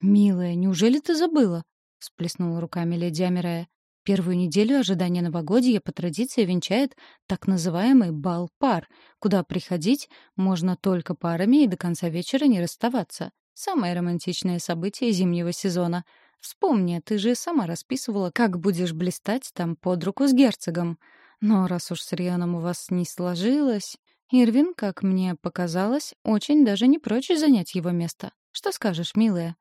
«Милая, неужели ты забыла?» — сплеснула руками леди Амирая. Первую неделю ожидания новогодия по традиции венчает так называемый бал пар, куда приходить можно только парами и до конца вечера не расставаться. Самое романтичное событие зимнего сезона — Вспомни, ты же сама расписывала, как будешь блистать там под руку с герцогом. Но раз уж с Рианом у вас не сложилось... Ирвин, как мне показалось, очень даже не прочь занять его место. Что скажешь, милая?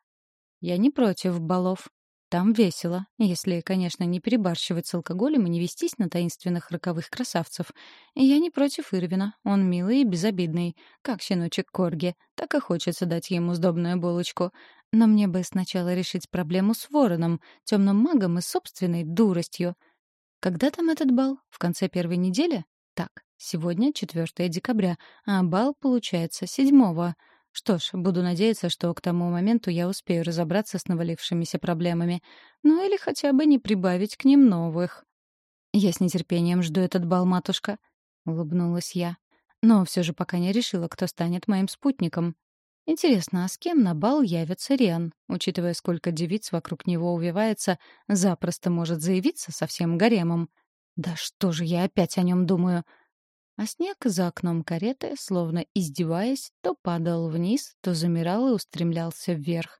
Я не против балов. Там весело, если, конечно, не перебарщивать с алкоголем и не вестись на таинственных роковых красавцев. я не против Ирвина, он милый и безобидный, как щеночек Корги, так и хочется дать ему сдобную булочку. Но мне бы сначала решить проблему с вороном, темным магом и собственной дуростью. Когда там этот бал? В конце первой недели? Так, сегодня 4 декабря, а бал получается 7 Что ж, буду надеяться, что к тому моменту я успею разобраться с навалившимися проблемами. Ну или хотя бы не прибавить к ним новых. «Я с нетерпением жду этот бал, матушка», — улыбнулась я. «Но все же пока не решила, кто станет моим спутником. Интересно, а с кем на бал явится Риан? Учитывая, сколько девиц вокруг него увивается, запросто может заявиться со всем гаремом. Да что же я опять о нем думаю? А снег за окном кареты, словно издеваясь, то падал вниз, то замирал и устремлялся вверх.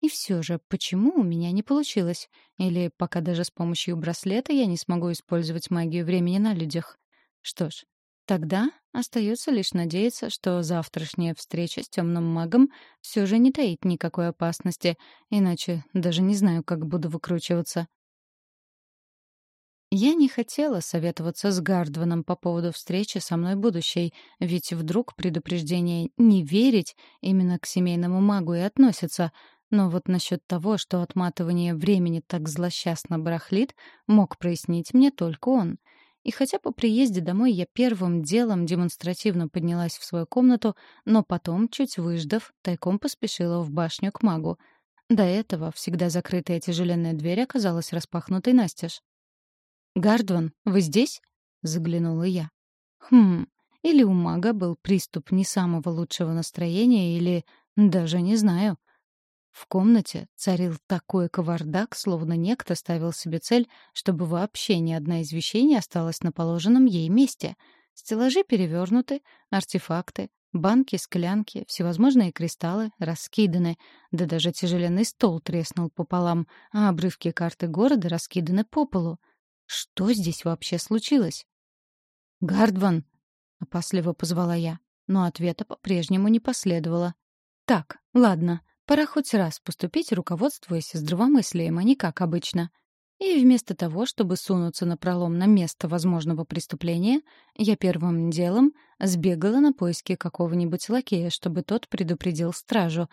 И все же, почему у меня не получилось? Или пока даже с помощью браслета я не смогу использовать магию времени на людях? Что ж, Тогда остается лишь надеяться, что завтрашняя встреча с темным магом все же не таит никакой опасности, иначе даже не знаю, как буду выкручиваться. Я не хотела советоваться с Гардваном по поводу встречи со мной будущей, ведь вдруг предупреждение «не верить» именно к семейному магу и относится, но вот насчет того, что отматывание времени так злосчастно барахлит, мог прояснить мне только он — и хотя по приезде домой я первым делом демонстративно поднялась в свою комнату, но потом, чуть выждав, тайком поспешила в башню к магу. До этого всегда закрытая тяжеленная дверь оказалась распахнутой настежь. «Гардван, вы здесь?» — заглянула я. «Хм, или у мага был приступ не самого лучшего настроения, или... даже не знаю». В комнате царил такой кавардак, словно некто ставил себе цель, чтобы вообще ни одна из вещей не осталась на положенном ей месте. Стеллажи перевернуты, артефакты, банки, склянки, всевозможные кристаллы раскиданы, да даже тяжеленный стол треснул пополам, а обрывки карты города раскиданы по полу. Что здесь вообще случилось? «Гардван!» — опасливо позвала я. Но ответа по-прежнему не последовало. «Так, ладно, пора хоть раз поступить, руководствуясь здравомыслием, а не как обычно». И вместо того, чтобы сунуться на пролом на место возможного преступления, я первым делом сбегала на поиски какого-нибудь лакея, чтобы тот предупредил стражу.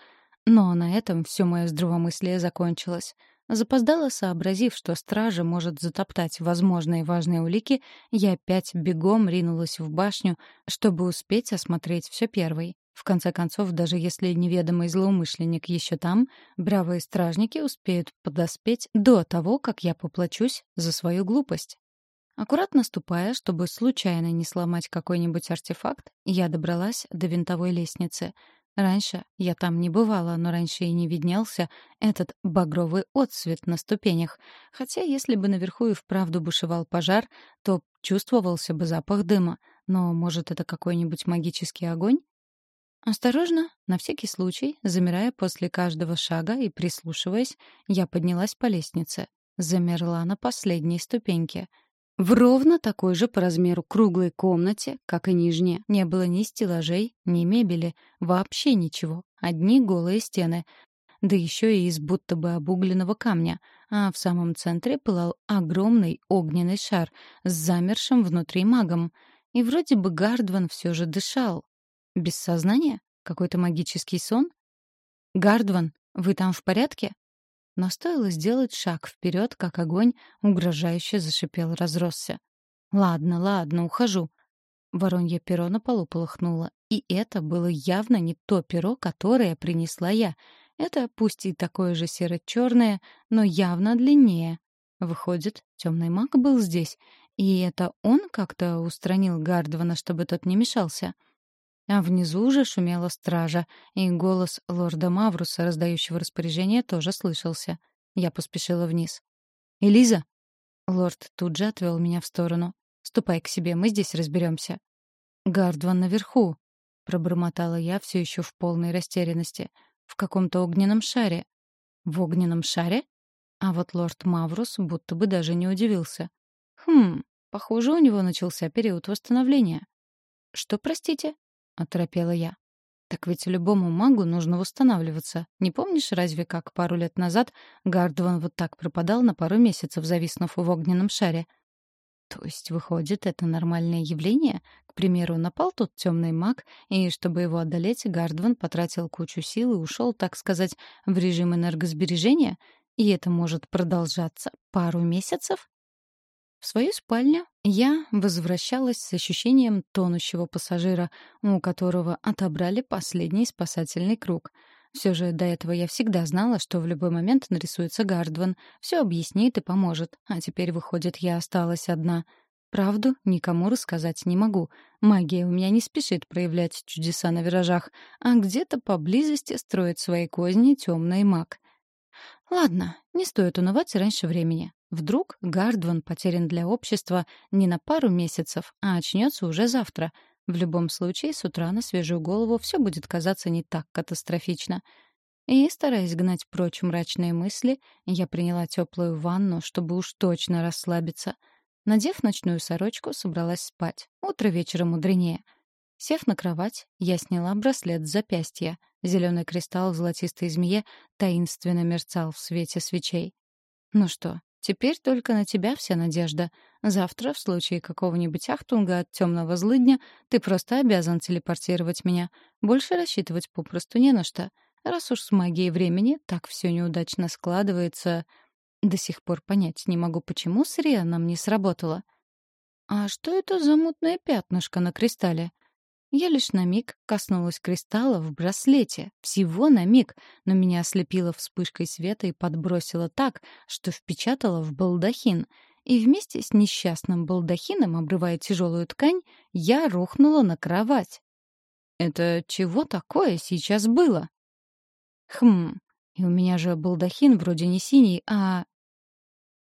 Но на этом все мое здравомыслие закончилось. Запоздала, сообразив, что стража может затоптать возможные важные улики, я опять бегом ринулась в башню, чтобы успеть осмотреть все первой. В конце концов, даже если неведомый злоумышленник еще там, бравые стражники успеют подоспеть до того, как я поплачусь за свою глупость. Аккуратно ступая, чтобы случайно не сломать какой-нибудь артефакт, я добралась до винтовой лестницы — Раньше я там не бывала, но раньше и не виднелся этот багровый отсвет на ступенях. Хотя если бы наверху и вправду бушевал пожар, то чувствовался бы запах дыма. Но, может, это какой-нибудь магический огонь? Осторожно, на всякий случай, замирая после каждого шага и прислушиваясь, я поднялась по лестнице. Замерла на последней ступеньке — в ровно такой же по размеру круглой комнате, как и нижняя, не было ни стеллажей, ни мебели, вообще ничего, одни голые стены, да еще и из будто бы обугленного камня, а в самом центре пылал огромный огненный шар с замершим внутри магом. И вроде бы Гардван все же дышал. Без сознания? Какой-то магический сон? «Гардван, вы там в порядке?» Но стоило сделать шаг вперед, как огонь угрожающе зашипел, разросся. «Ладно, ладно, ухожу». Воронье перо на полу полыхнуло. И это было явно не то перо, которое принесла я. Это пусть и такое же серо-черное, но явно длиннее. Выходит, темный маг был здесь, и это он как-то устранил Гардвана, чтобы тот не мешался. — а внизу уже шумела стража, и голос лорда Мавруса, раздающего распоряжение, тоже слышался. Я поспешила вниз. «Элиза!» Лорд тут же отвел меня в сторону. «Ступай к себе, мы здесь разберемся». «Гардван наверху», — пробормотала я все еще в полной растерянности. «В каком-то огненном шаре». «В огненном шаре?» А вот лорд Маврус будто бы даже не удивился. «Хм, похоже, у него начался период восстановления». «Что, простите?» Оторопела я. Так ведь любому магу нужно восстанавливаться. Не помнишь разве как пару лет назад Гардван вот так пропадал на пару месяцев, зависнув в огненном шаре? То есть, выходит, это нормальное явление? К примеру, напал тот темный маг, и чтобы его одолеть, Гардван потратил кучу сил и ушел, так сказать, в режим энергосбережения? И это может продолжаться пару месяцев? В свою спальню я возвращалась с ощущением тонущего пассажира, у которого отобрали последний спасательный круг. Все же до этого я всегда знала, что в любой момент нарисуется Гардван, все объяснит и поможет, а теперь, выходит, я осталась одна. Правду никому рассказать не могу. Магия у меня не спешит проявлять чудеса на виражах, а где-то поблизости строит свои козни темный маг. Ладно, не стоит унывать раньше времени. Вдруг Гардван потерян для общества не на пару месяцев, а очнется уже завтра. В любом случае, с утра на свежую голову все будет казаться не так катастрофично. И, стараясь гнать прочь мрачные мысли, я приняла теплую ванну, чтобы уж точно расслабиться. Надев ночную сорочку, собралась спать. Утро вечера мудренее. Сев на кровать, я сняла браслет с запястья. Зеленый кристалл в золотистой змее таинственно мерцал в свете свечей. Ну что, Теперь только на тебя вся надежда. Завтра, в случае какого-нибудь ахтунга от темного злыдня, ты просто обязан телепортировать меня. Больше рассчитывать попросту не на что. Раз уж с магией времени так все неудачно складывается... До сих пор понять не могу, почему с Рианом не сработало. А что это за мутное пятнышко на кристалле? Я лишь на миг коснулась кристалла в браслете, всего на миг, но меня ослепило вспышкой света и подбросило так, что впечатало в балдахин. И вместе с несчастным балдахином, обрывая тяжелую ткань, я рухнула на кровать. Это чего такое сейчас было? Хм, и у меня же балдахин вроде не синий, а...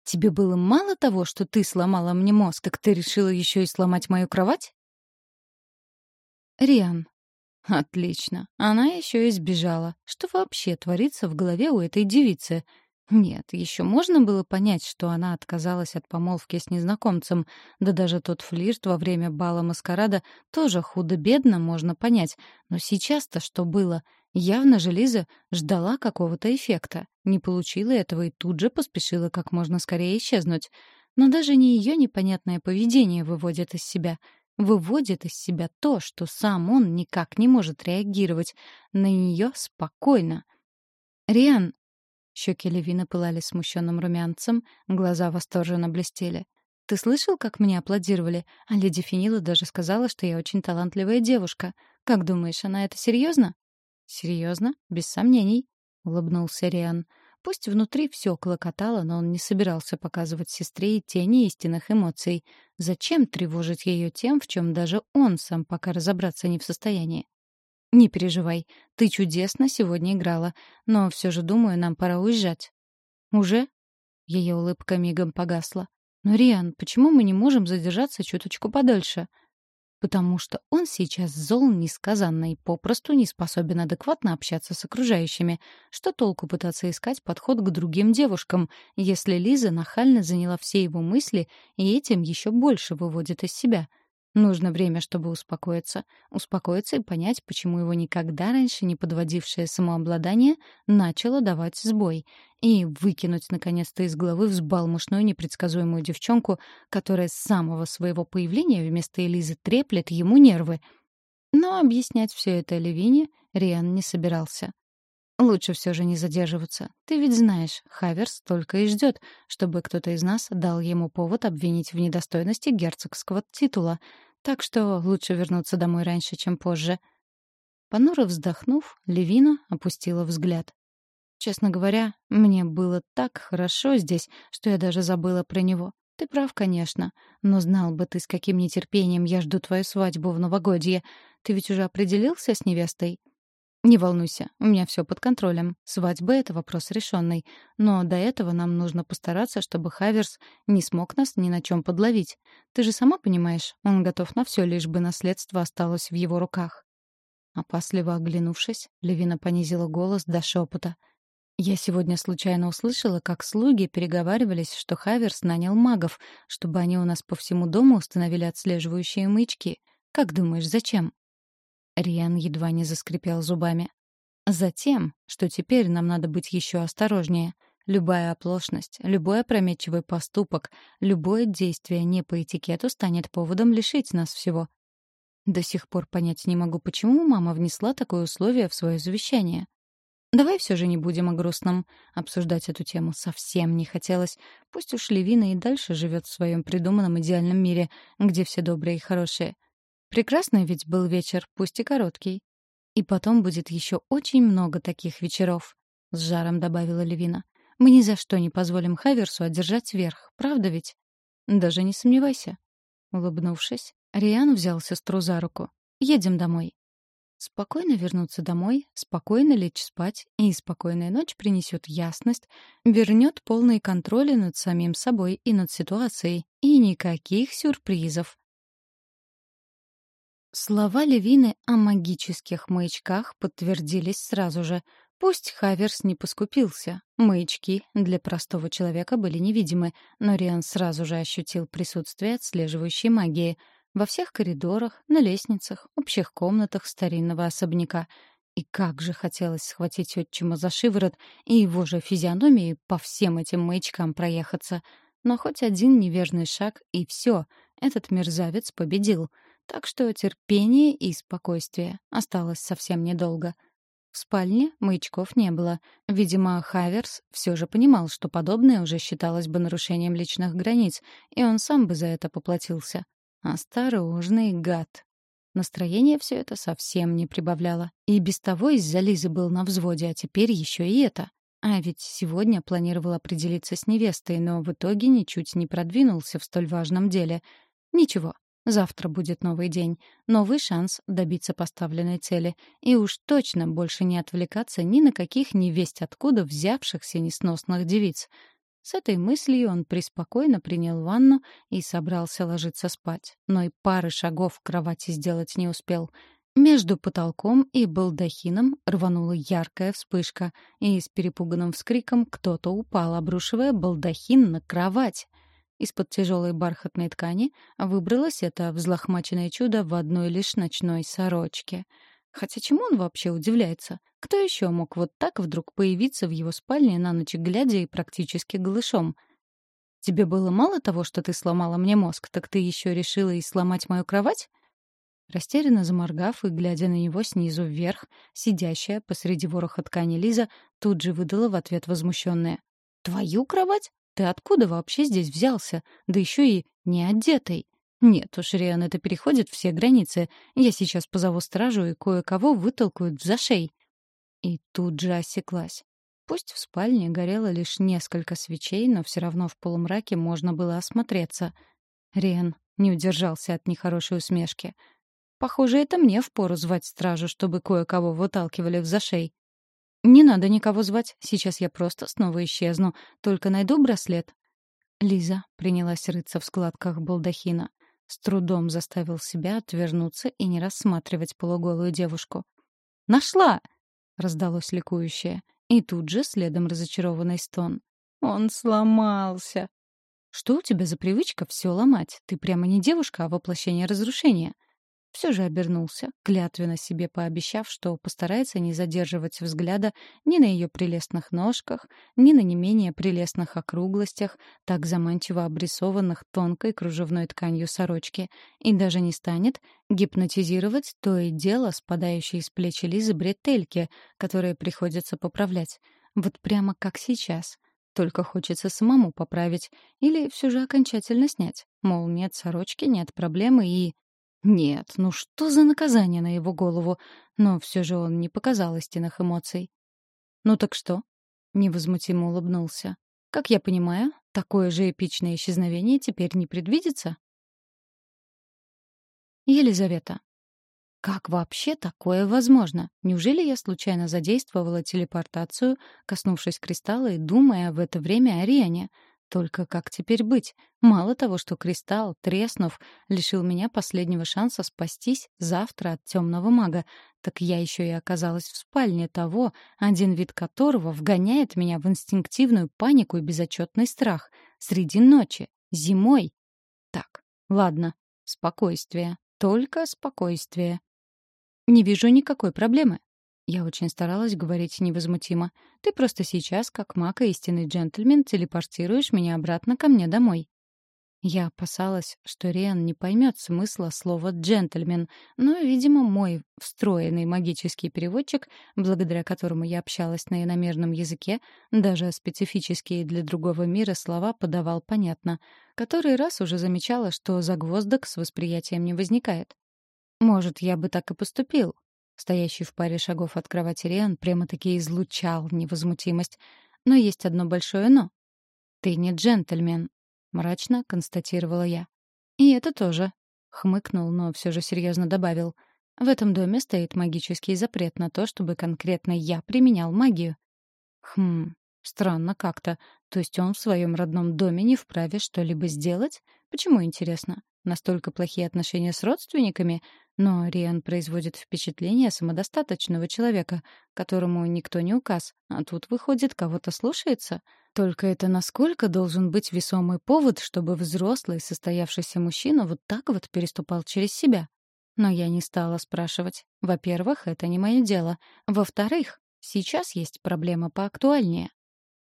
Тебе было мало того, что ты сломала мне мозг, так ты решила еще и сломать мою кровать? Риан. Отлично. Она еще и сбежала. Что вообще творится в голове у этой девицы? Нет, еще можно было понять, что она отказалась от помолвки с незнакомцем, да даже тот флирт во время бала маскарада тоже худо-бедно можно понять. Но сейчас-то что было? Явно же Лиза ждала какого-то эффекта, не получила этого и тут же поспешила как можно скорее исчезнуть. Но даже не ее непонятное поведение выводит из себя. Выводит из себя то, что сам он никак не может реагировать на нее спокойно. «Риан, Щеки Левины пылали смущенным румянцем, глаза восторженно блестели. «Ты слышал, как мне аплодировали? А леди Финила даже сказала, что я очень талантливая девушка. Как думаешь, она это серьезно?» «Серьезно? Без сомнений», — улыбнулся Риан. Пусть внутри все клокотало, но он не собирался показывать сестре и тени истинных эмоций. Зачем тревожить ее тем, в чем даже он сам пока разобраться не в состоянии? «Не переживай, ты чудесно сегодня играла, но все же, думаю, нам пора уезжать». «Уже?» Ее улыбка мигом погасла. «Но, Риан, почему мы не можем задержаться чуточку подольше?» «Потому что он сейчас зол несказанно и попросту не способен адекватно общаться с окружающими. Что толку пытаться искать подход к другим девушкам, если Лиза нахально заняла все его мысли и этим еще больше выводит из себя?» Нужно время, чтобы успокоиться. Успокоиться и понять, почему его никогда раньше не подводившее самообладание начало давать сбой. И выкинуть, наконец-то, из головы взбалмошную непредсказуемую девчонку, которая с самого своего появления вместо Элизы треплет ему нервы. Но объяснять все это Левине Риан не собирался. Лучше все же не задерживаться. Ты ведь знаешь, Хаверс только и ждет, чтобы кто-то из нас дал ему повод обвинить в недостойности герцогского титула. Так что лучше вернуться домой раньше, чем позже. Понуро вздохнув, Левина опустила взгляд. Честно говоря, мне было так хорошо здесь, что я даже забыла про него. Ты прав, конечно, но знал бы ты, с каким нетерпением я жду твою свадьбу в новогодье. Ты ведь уже определился с невестой? «Не волнуйся, у меня все под контролем. Свадьба — это вопрос решенный. Но до этого нам нужно постараться, чтобы Хаверс не смог нас ни на чем подловить. Ты же сама понимаешь, он готов на все, лишь бы наследство осталось в его руках». Опасливо оглянувшись, Левина понизила голос до шепота. «Я сегодня случайно услышала, как слуги переговаривались, что Хаверс нанял магов, чтобы они у нас по всему дому установили отслеживающие маячки. Как думаешь, зачем?» Риан едва не заскрипел зубами. Затем, что теперь нам надо быть еще осторожнее. Любая оплошность, любой опрометчивый поступок, любое действие не по этикету станет поводом лишить нас всего. До сих пор понять не могу, почему мама внесла такое условие в свое завещание. Давай все же не будем о грустном. Обсуждать эту тему совсем не хотелось. Пусть уж Левина и дальше живет в своем придуманном идеальном мире, где все добрые и хорошие. Прекрасный ведь был вечер, пусть и короткий. И потом будет еще очень много таких вечеров, — с жаром добавила Левина. Мы ни за что не позволим Хаверсу одержать верх, правда ведь? Даже не сомневайся. Улыбнувшись, Риан взял сестру за руку. Едем домой. Спокойно вернуться домой, спокойно лечь спать, и спокойная ночь принесет ясность, вернет полный контроль над самим собой и над ситуацией, и никаких сюрпризов. Слова Левины о магических маячках подтвердились сразу же. Пусть Хаверс не поскупился. Маячки для простого человека были невидимы, но Риан сразу же ощутил присутствие отслеживающей магии. Во всех коридорах, на лестницах, общих комнатах старинного особняка. И как же хотелось схватить отчима за шиворот и его же физиономией по всем этим маячкам проехаться. Но хоть один неверный шаг, и все, этот мерзавец победил — так что терпение и спокойствие осталось совсем недолго. В спальне маячков не было. Видимо, Хаверс все же понимал, что подобное уже считалось бы нарушением личных границ, и он сам бы за это поплатился. Осторожный гад. Настроение все это совсем не прибавляло. И без того из-за Лизы был на взводе, а теперь еще и это. А ведь сегодня планировал определиться с невестой, но в итоге ничуть не продвинулся в столь важном деле. Ничего, Завтра будет новый день, новый шанс добиться поставленной цели. И уж точно больше не отвлекаться ни на каких невесть откуда взявшихся несносных девиц. С этой мыслью он преспокойно принял ванну и собрался ложиться спать. Но и пары шагов к кровати сделать не успел. Между потолком и балдахином рванула яркая вспышка, и с перепуганным вскриком кто-то упал, обрушивая балдахин на кровать. Из-под тяжелой бархатной ткани выбралось это взлохмаченное чудо в одной лишь ночной сорочке. Хотя чему он вообще удивляется? Кто еще мог вот так вдруг появиться в его спальне на ночь глядя и практически голышом? «Тебе было мало того, что ты сломала мне мозг, так ты еще решила и сломать мою кровать?» Растерянно заморгав и глядя на него снизу вверх, сидящая посреди вороха ткани Лиза тут же выдала в ответ возмущенная. «Твою кровать? Ты откуда вообще здесь взялся? Да еще и не одетый!» «Нет уж, Риан, это переходит все границы. Я сейчас позову стражу и кое-кого вытолкают в зашей». И тут же осеклась. Пусть в спальне горело лишь несколько свечей, но все равно в полумраке можно было осмотреться. Риан не удержался от нехорошей усмешки — Похоже, это мне впору звать стражу, чтобы кое-кого выталкивали в зашей. Не надо никого звать, сейчас я просто снова исчезну, только найду браслет. Лиза принялась рыться в складках балдахина. С трудом заставил себя отвернуться и не рассматривать полуголую девушку. «Нашла!» — раздалось ликующее. И тут же следом разочарованный стон. «Он сломался!» «Что у тебя за привычка все ломать? Ты прямо не девушка, а воплощение разрушения!» Все же обернулся, клятвенно себе пообещав, что постарается не задерживать взгляда ни на ее прелестных ножках, ни на не менее прелестных округлостях, так заманчиво обрисованных тонкой кружевной тканью сорочки, и даже не станет гипнотизировать то и дело спадающие с плеч Лизы бретельки, которые приходится поправлять. Вот прямо как сейчас. Только хочется самому поправить или все же окончательно снять. Мол, нет сорочки, нет проблемы и... Нет, ну что за наказание на его голову? Но все же он не показал истинных эмоций. «Ну так что?» — невозмутимо улыбнулся. «Как я понимаю, такое же эпичное исчезновение теперь не предвидится?» Елизавета. Как вообще такое возможно? Неужели я случайно задействовала телепортацию, коснувшись кристалла и думая в это время о Риане? Только как теперь быть? Мало того, что кристалл, треснув, лишил меня последнего шанса спастись завтра от темного мага, так я еще и оказалась в спальне того, один вид которого вгоняет меня в инстинктивную панику и безотчетный страх. Среди ночи, зимой. Так, ладно, спокойствие, только спокойствие. Не вижу никакой проблемы. Я очень старалась говорить невозмутимо. «Ты просто сейчас, как маг и истинный джентльмен, телепортируешь меня обратно ко мне домой». Я опасалась, что Риан не поймет смысла слова «джентльмен», но, видимо, мой встроенный магический переводчик, благодаря которому я общалась на иномерном языке, даже специфические для другого мира слова подавал понятно. Который раз уже замечала, что загвоздок с восприятием не возникает. Может, я бы так и поступил, Стоящий в паре шагов от кровати Риан прямо-таки излучал невозмутимость. Но есть одно большое «но». «Ты не джентльмен», — мрачно констатировала я. «И это тоже», — хмыкнул, но все же серьезно добавил. «В этом доме стоит магический запрет на то, чтобы конкретно я применял магию». «Хм, странно как-то. То есть он в своем родном доме не вправе что-либо сделать? Почему, интересно? Настолько плохие отношения с родственниками? Но Риан производит впечатление самодостаточного человека, которому никто не указ, а тут, выходит, кого-то слушается. Только это насколько должен быть весомый повод, чтобы взрослый, состоявшийся мужчина вот так вот переступал через себя? Но я не стала спрашивать. Во-первых, это не мое дело. Во-вторых, сейчас есть проблема поактуальнее.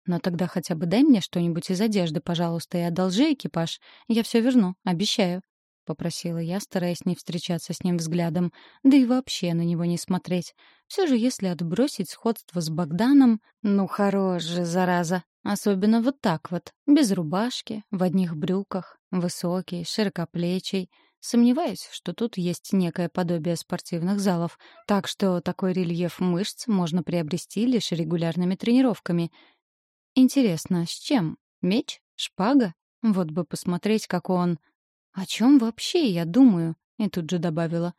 Но тогда хотя бы дай мне что-нибудь из одежды, пожалуйста, и одолжи экипаж. Я все верну, обещаю попросила я, стараясь не встречаться с ним взглядом, да и вообще на него не смотреть. Все же, если отбросить сходство с Богданом, ну хорош же, зараза. Особенно вот так вот, без рубашки, в одних брюках, высокий, широкоплечий. Сомневаюсь, что тут есть некое подобие спортивных залов, так что такой рельеф мышц можно приобрести лишь регулярными тренировками. Интересно, с чем? Меч? Шпага? Вот бы посмотреть, как он... «О чем вообще я думаю?» И тут же добавила.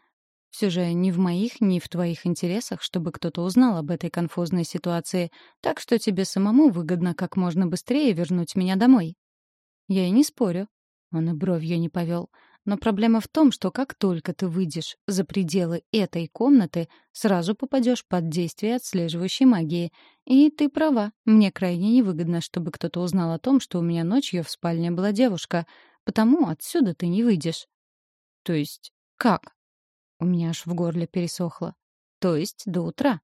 «Все же ни в моих, ни в твоих интересах, чтобы кто-то узнал об этой конфузной ситуации, так что тебе самому выгодно как можно быстрее вернуть меня домой». Я и не спорю. Он и бровью не повел. Но проблема в том, что как только ты выйдешь за пределы этой комнаты, сразу попадешь под действие отслеживающей магии. И ты права, мне крайне невыгодно, чтобы кто-то узнал о том, что у меня ночью в спальне была девушка, потому отсюда ты не выйдешь. То есть как? У меня аж в горле пересохло. То есть до утра.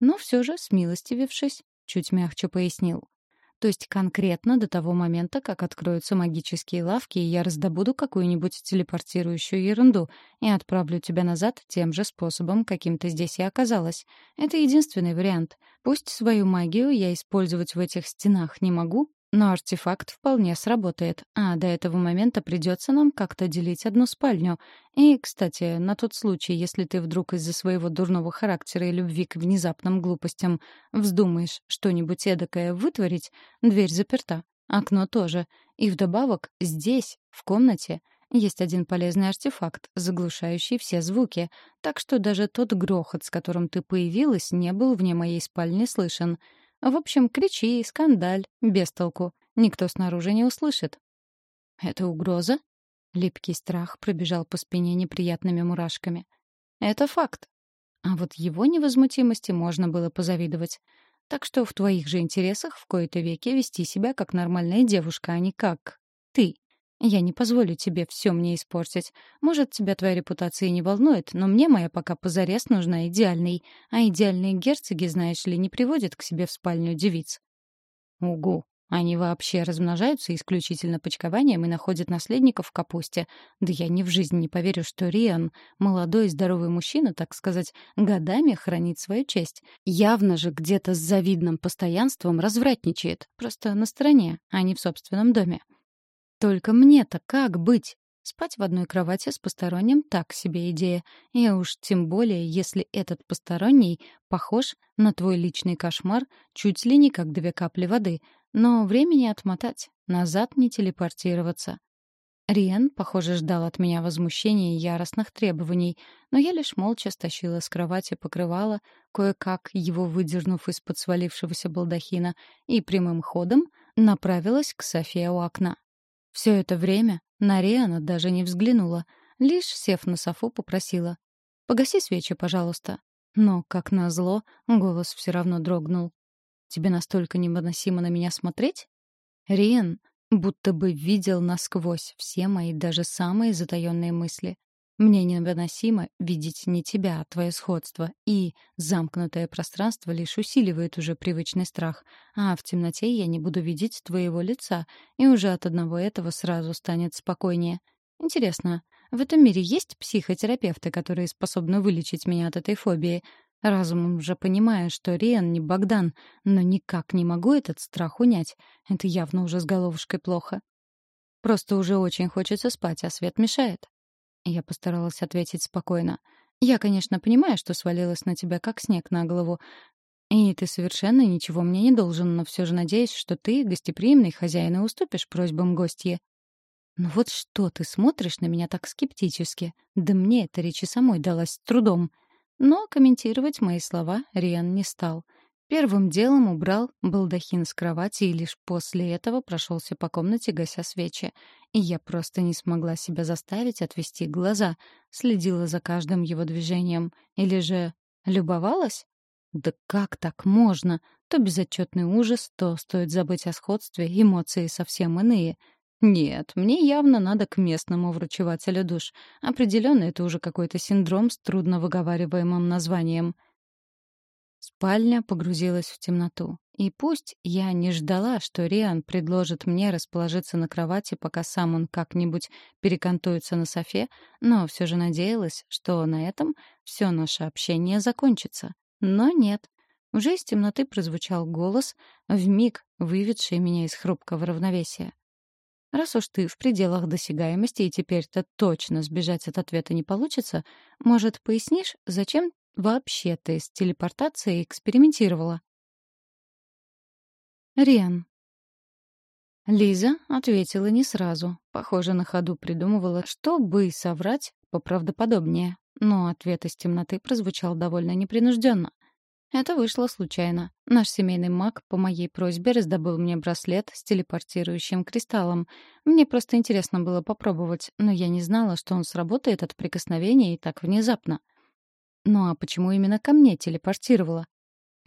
Но все же, смилостивившись, чуть мягче пояснил. То есть конкретно до того момента, как откроются магические лавки, я раздобуду какую-нибудь телепортирующую ерунду и отправлю тебя назад тем же способом, каким ты здесь и оказалась. Это единственный вариант. Пусть свою магию я использовать в этих стенах не могу, но артефакт вполне сработает, а до этого момента придется нам как-то делить одну спальню. И, кстати, на тот случай, если ты вдруг из-за своего дурного характера и любви к внезапным глупостям вздумаешь что-нибудь эдакое вытворить, дверь заперта, окно тоже. И вдобавок здесь, в комнате, есть один полезный артефакт, заглушающий все звуки, так что даже тот грохот, с которым ты появилась, не был вне моей спальни слышен — в общем, кричи, скандаль, без толку. Никто снаружи не услышит. Это угроза? Липкий страх пробежал по спине неприятными мурашками. Это факт. А вот его невозмутимости можно было позавидовать. Так что в твоих же интересах в кои-то веки вести себя как нормальная девушка, а не как ты. Я не позволю тебе все мне испортить. Может, тебя твоя репутация и не волнует, но мне моя пока позарез нужна идеальной. А идеальные герцоги, знаешь ли, не приводят к себе в спальню девиц. Угу. Они вообще размножаются исключительно почкованием и находят наследников в капусте. Да я ни в жизни не поверю, что Риан, молодой и здоровый мужчина, так сказать, годами хранит свою честь. Явно же где-то с завидным постоянством развратничает. Просто на стороне, а не в собственном доме. Только мне-то как быть? Спать в одной кровати с посторонним — так себе идея. И уж тем более, если этот посторонний похож на твой личный кошмар чуть ли не как две капли воды. Но времени отмотать, назад не телепортироваться. Риен, похоже, ждал от меня возмущения и яростных требований, но я лишь молча стащила с кровати покрывало, кое-как его выдернув из-под свалившегося балдахина, и прямым ходом направилась к Софии у окна. Все это время на Риана даже не взглянула, лишь, сев на софу, попросила. «Погаси свечи, пожалуйста». Но, как назло, голос все равно дрогнул. «Тебе настолько невыносимо на меня смотреть?» Риан будто бы видел насквозь все мои даже самые затаённые мысли. Мне невыносимо видеть не тебя, а твое сходство, и замкнутое пространство лишь усиливает уже привычный страх, а в темноте я не буду видеть твоего лица, и уже от одного этого сразу станет спокойнее. Интересно, в этом мире есть психотерапевты, которые способны вылечить меня от этой фобии? Разумом же понимаю, что Риан не Богдан, но никак не могу этот страх унять. Это явно уже с головушкой плохо. Просто уже очень хочется спать, а свет мешает. Я постаралась ответить спокойно. «Я, конечно, понимаю, что свалилась на тебя как снег на голову, и ты совершенно ничего мне не должен, но все же надеюсь, что ты, гостеприимный хозяин, и уступишь просьбам гостья». «Ну вот что ты смотришь на меня так скептически? Да мне эта речь и самой далась с трудом». Но комментировать мои слова Риан не стал — Первым делом убрал балдахин с кровати и лишь после этого прошелся по комнате, гася свечи. И я просто не смогла себя заставить отвести глаза, следила за каждым его движением. Или же любовалась? Да как так можно? То безотчетный ужас, то стоит забыть о сходстве, эмоции совсем иные. Нет, мне явно надо к местному врачевателю душ. Определенно, это уже какой-то синдром с трудно выговариваемым названием — Спальня погрузилась в темноту. И пусть я не ждала, что Риан предложит мне расположиться на кровати, пока сам он как-нибудь перекантуется на софе, но все же надеялась, что на этом все наше общение закончится. Но нет. Уже из темноты прозвучал голос, вмиг выведший меня из хрупкого равновесия. Раз уж ты в пределах досягаемости и теперь-то точно сбежать от ответа не получится, может, пояснишь, зачем вообще ты с телепортацией экспериментировала? Риан. Лиза ответила не сразу. Похоже, на ходу придумывала, что бы соврать поправдоподобнее. Но ответ из темноты прозвучал довольно непринужденно. Это вышло случайно. Наш семейный маг по моей просьбе раздобыл мне браслет с телепортирующим кристаллом. Мне просто интересно было попробовать, но я не знала, что он сработает от прикосновения и так внезапно. Ну а почему именно ко мне телепортировала?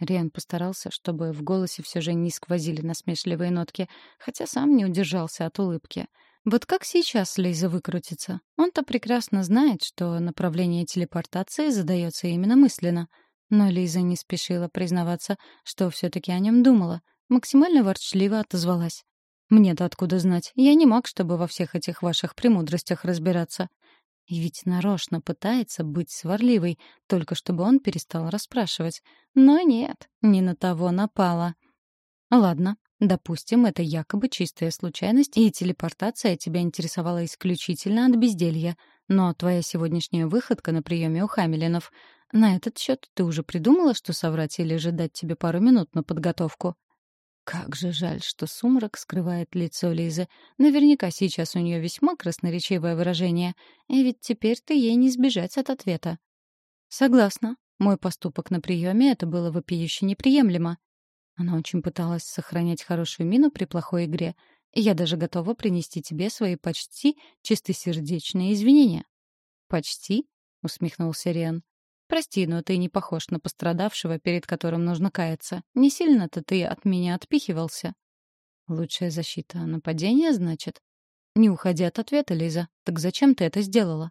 Риан постарался, чтобы в голосе все же не сквозили насмешливые нотки, хотя сам не удержался от улыбки. Вот как сейчас Лиза выкрутится? Он-то прекрасно знает, что направление телепортации задается именно мысленно — но Лиза не спешила признаваться, что все-таки о нем думала. Максимально ворчливо отозвалась. «Мне-то откуда знать? Я не маг, чтобы во всех этих ваших премудростях разбираться». И ведь нарочно пытается быть сварливой, только чтобы он перестал расспрашивать. Но нет, не на того напала. Ладно, допустим, это якобы чистая случайность, и телепортация тебя интересовала исключительно от безделья. Но твоя сегодняшняя выходка на приеме у Хамилинов на этот счет ты уже придумала, что соврать или же дать тебе пару минут на подготовку? Как же жаль, что сумрак скрывает лицо Лизы. Наверняка сейчас у нее весьма красноречивое выражение. И ведь теперь-то ей не сбежать от ответа. Согласна. Мой поступок на приеме это было вопиюще неприемлемо. Она очень пыталась сохранять хорошую мину при плохой игре. Я даже готова принести тебе свои почти чистосердечные извинения. «Почти?» — усмехнулся Риан. Прости, но ты не похож на пострадавшего, перед которым нужно каяться. Не сильно-то ты от меня отпихивался. Лучшая защита — нападение, значит? Не уходи от ответа, Лиза. Так зачем ты это сделала?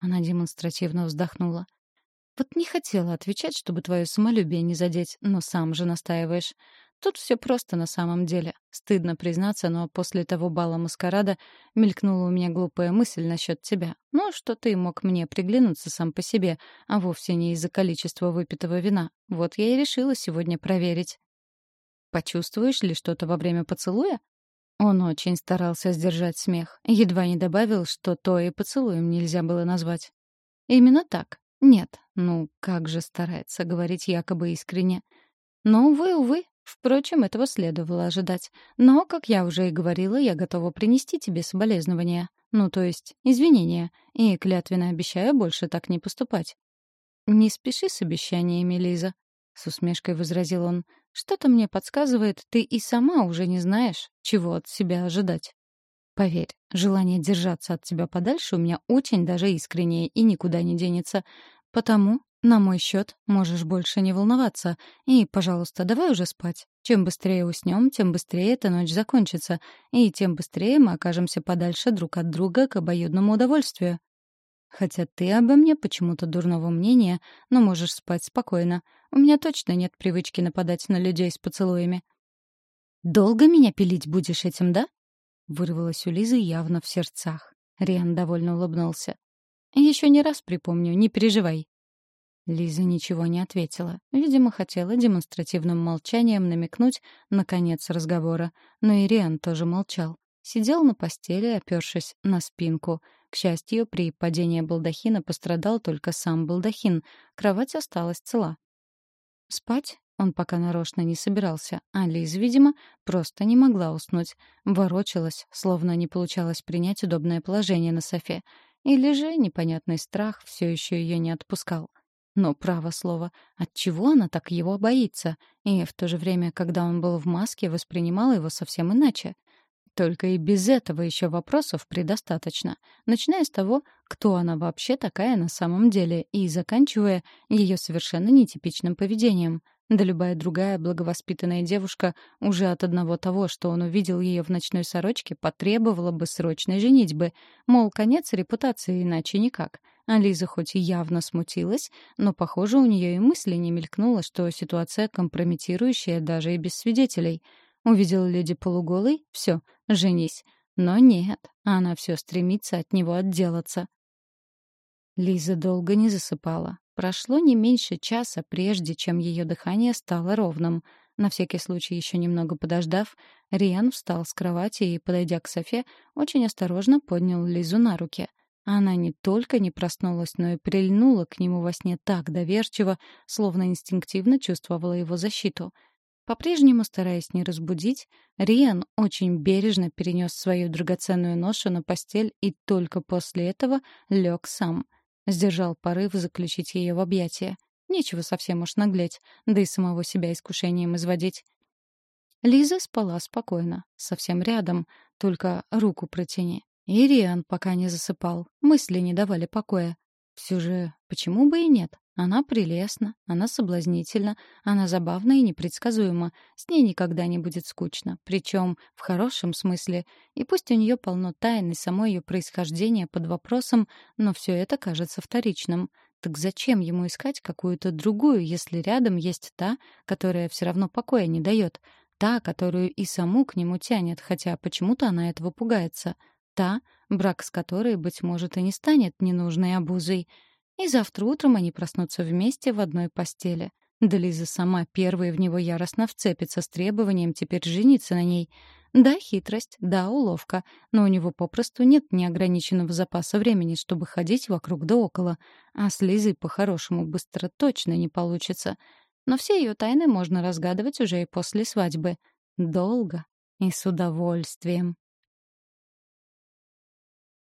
Она демонстративно вздохнула. Вот не хотела отвечать, чтобы твое самолюбие не задеть, но сам же настаиваешь. Тут все просто на самом деле. Стыдно признаться, но после того бала маскарада мелькнула у меня глупая мысль насчет тебя. Ну, что ты мог мне приглянуться сам по себе, а вовсе не из-за количества выпитого вина. Вот я и решила сегодня проверить. Почувствуешь ли что-то во время поцелуя? Он очень старался сдержать смех. Едва не добавил, что то и поцелуем нельзя было назвать. Именно так. Нет, ну как же старается говорить якобы искренне. Но, увы, увы, Впрочем, этого следовало ожидать. Но, как я уже и говорила, я готова принести тебе соболезнования. Ну, то есть, извинения. И клятвенно обещаю больше так не поступать. «Не спеши с обещаниями, Лиза», — с усмешкой возразил он. «Что-то мне подсказывает, ты и сама уже не знаешь, чего от себя ожидать. Поверь, желание держаться от тебя подальше у меня очень даже искреннее и никуда не денется. Потому на мой счет можешь больше не волноваться. И, пожалуйста, давай уже спать. Чем быстрее уснем, тем быстрее эта ночь закончится. И тем быстрее мы окажемся подальше друг от друга к обоюдному удовольствию. Хотя ты обо мне почему-то дурного мнения, но можешь спать спокойно. У меня точно нет привычки нападать на людей с поцелуями. «Долго меня пилить будешь этим, да?» — вырвалась у Лизы явно в сердцах. Риан довольно улыбнулся. «Еще не раз припомню, не переживай. Лиза ничего не ответила. Видимо, хотела демонстративным молчанием намекнуть на конец разговора. Но Ириан тоже молчал. Сидел на постели, опёршись на спинку. К счастью, при падении балдахина пострадал только сам балдахин. Кровать осталась цела. Спать он пока нарочно не собирался, а Лиза, видимо, просто не могла уснуть. Ворочалась, словно не получалось принять удобное положение на софе. Или же непонятный страх все еще ее не отпускал. Но, право слово, отчего она так его боится? И в то же время, когда он был в маске, воспринимала его совсем иначе. Только и без этого еще вопросов предостаточно. Начиная с того, кто она вообще такая на самом деле, и заканчивая ее совершенно нетипичным поведением. Да любая другая благовоспитанная девушка уже от одного того, что он увидел ее в ночной сорочке, потребовала бы срочной женитьбы. Мол, конец репутации, иначе никак. А Лиза хоть и явно смутилась, но, похоже, у нее и мысли не мелькнуло, что ситуация компрометирующая даже и без свидетелей. Увидела леди полуголой — все, женись. Но нет, она все стремится от него отделаться. Лиза долго не засыпала. Прошло не меньше часа, прежде чем ее дыхание стало ровным. На всякий случай, еще немного подождав, Риан встал с кровати и, подойдя к Софе, очень осторожно поднял Лизу на руки — она не только не проснулась, но и прильнула к нему во сне так доверчиво, словно инстинктивно чувствовала его защиту. По-прежнему, стараясь не разбудить, Риан очень бережно перенес свою драгоценную ношу на постель и только после этого лег сам. Сдержал порыв заключить ее в объятия. Нечего совсем уж наглеть, да и самого себя искушением изводить. Лиза спала спокойно, совсем рядом, только руку протяни. Ириан пока не засыпал, мысли не давали покоя. Все же, почему бы и нет? Она прелестна, она соблазнительна, она забавна и непредсказуема. С ней никогда не будет скучно, причем в хорошем смысле. И пусть у нее полно тайн и само ее происхождение под вопросом, но все это кажется вторичным. Так зачем ему искать какую-то другую, если рядом есть та, которая все равно покоя не дает? Та, которую и саму к нему тянет, хотя почему-то она этого пугается. Та, брак с которой, быть может, и не станет ненужной обузой. И завтра утром они проснутся вместе в одной постели. Да Лиза сама первой в него яростно вцепится с требованием теперь жениться на ней. Да, хитрость, да, уловка, но у него попросту нет неограниченного запаса времени, чтобы ходить вокруг да около. А с Лизой по-хорошему быстро точно не получится. Но все ее тайны можно разгадывать уже и после свадьбы. Долго и с удовольствием.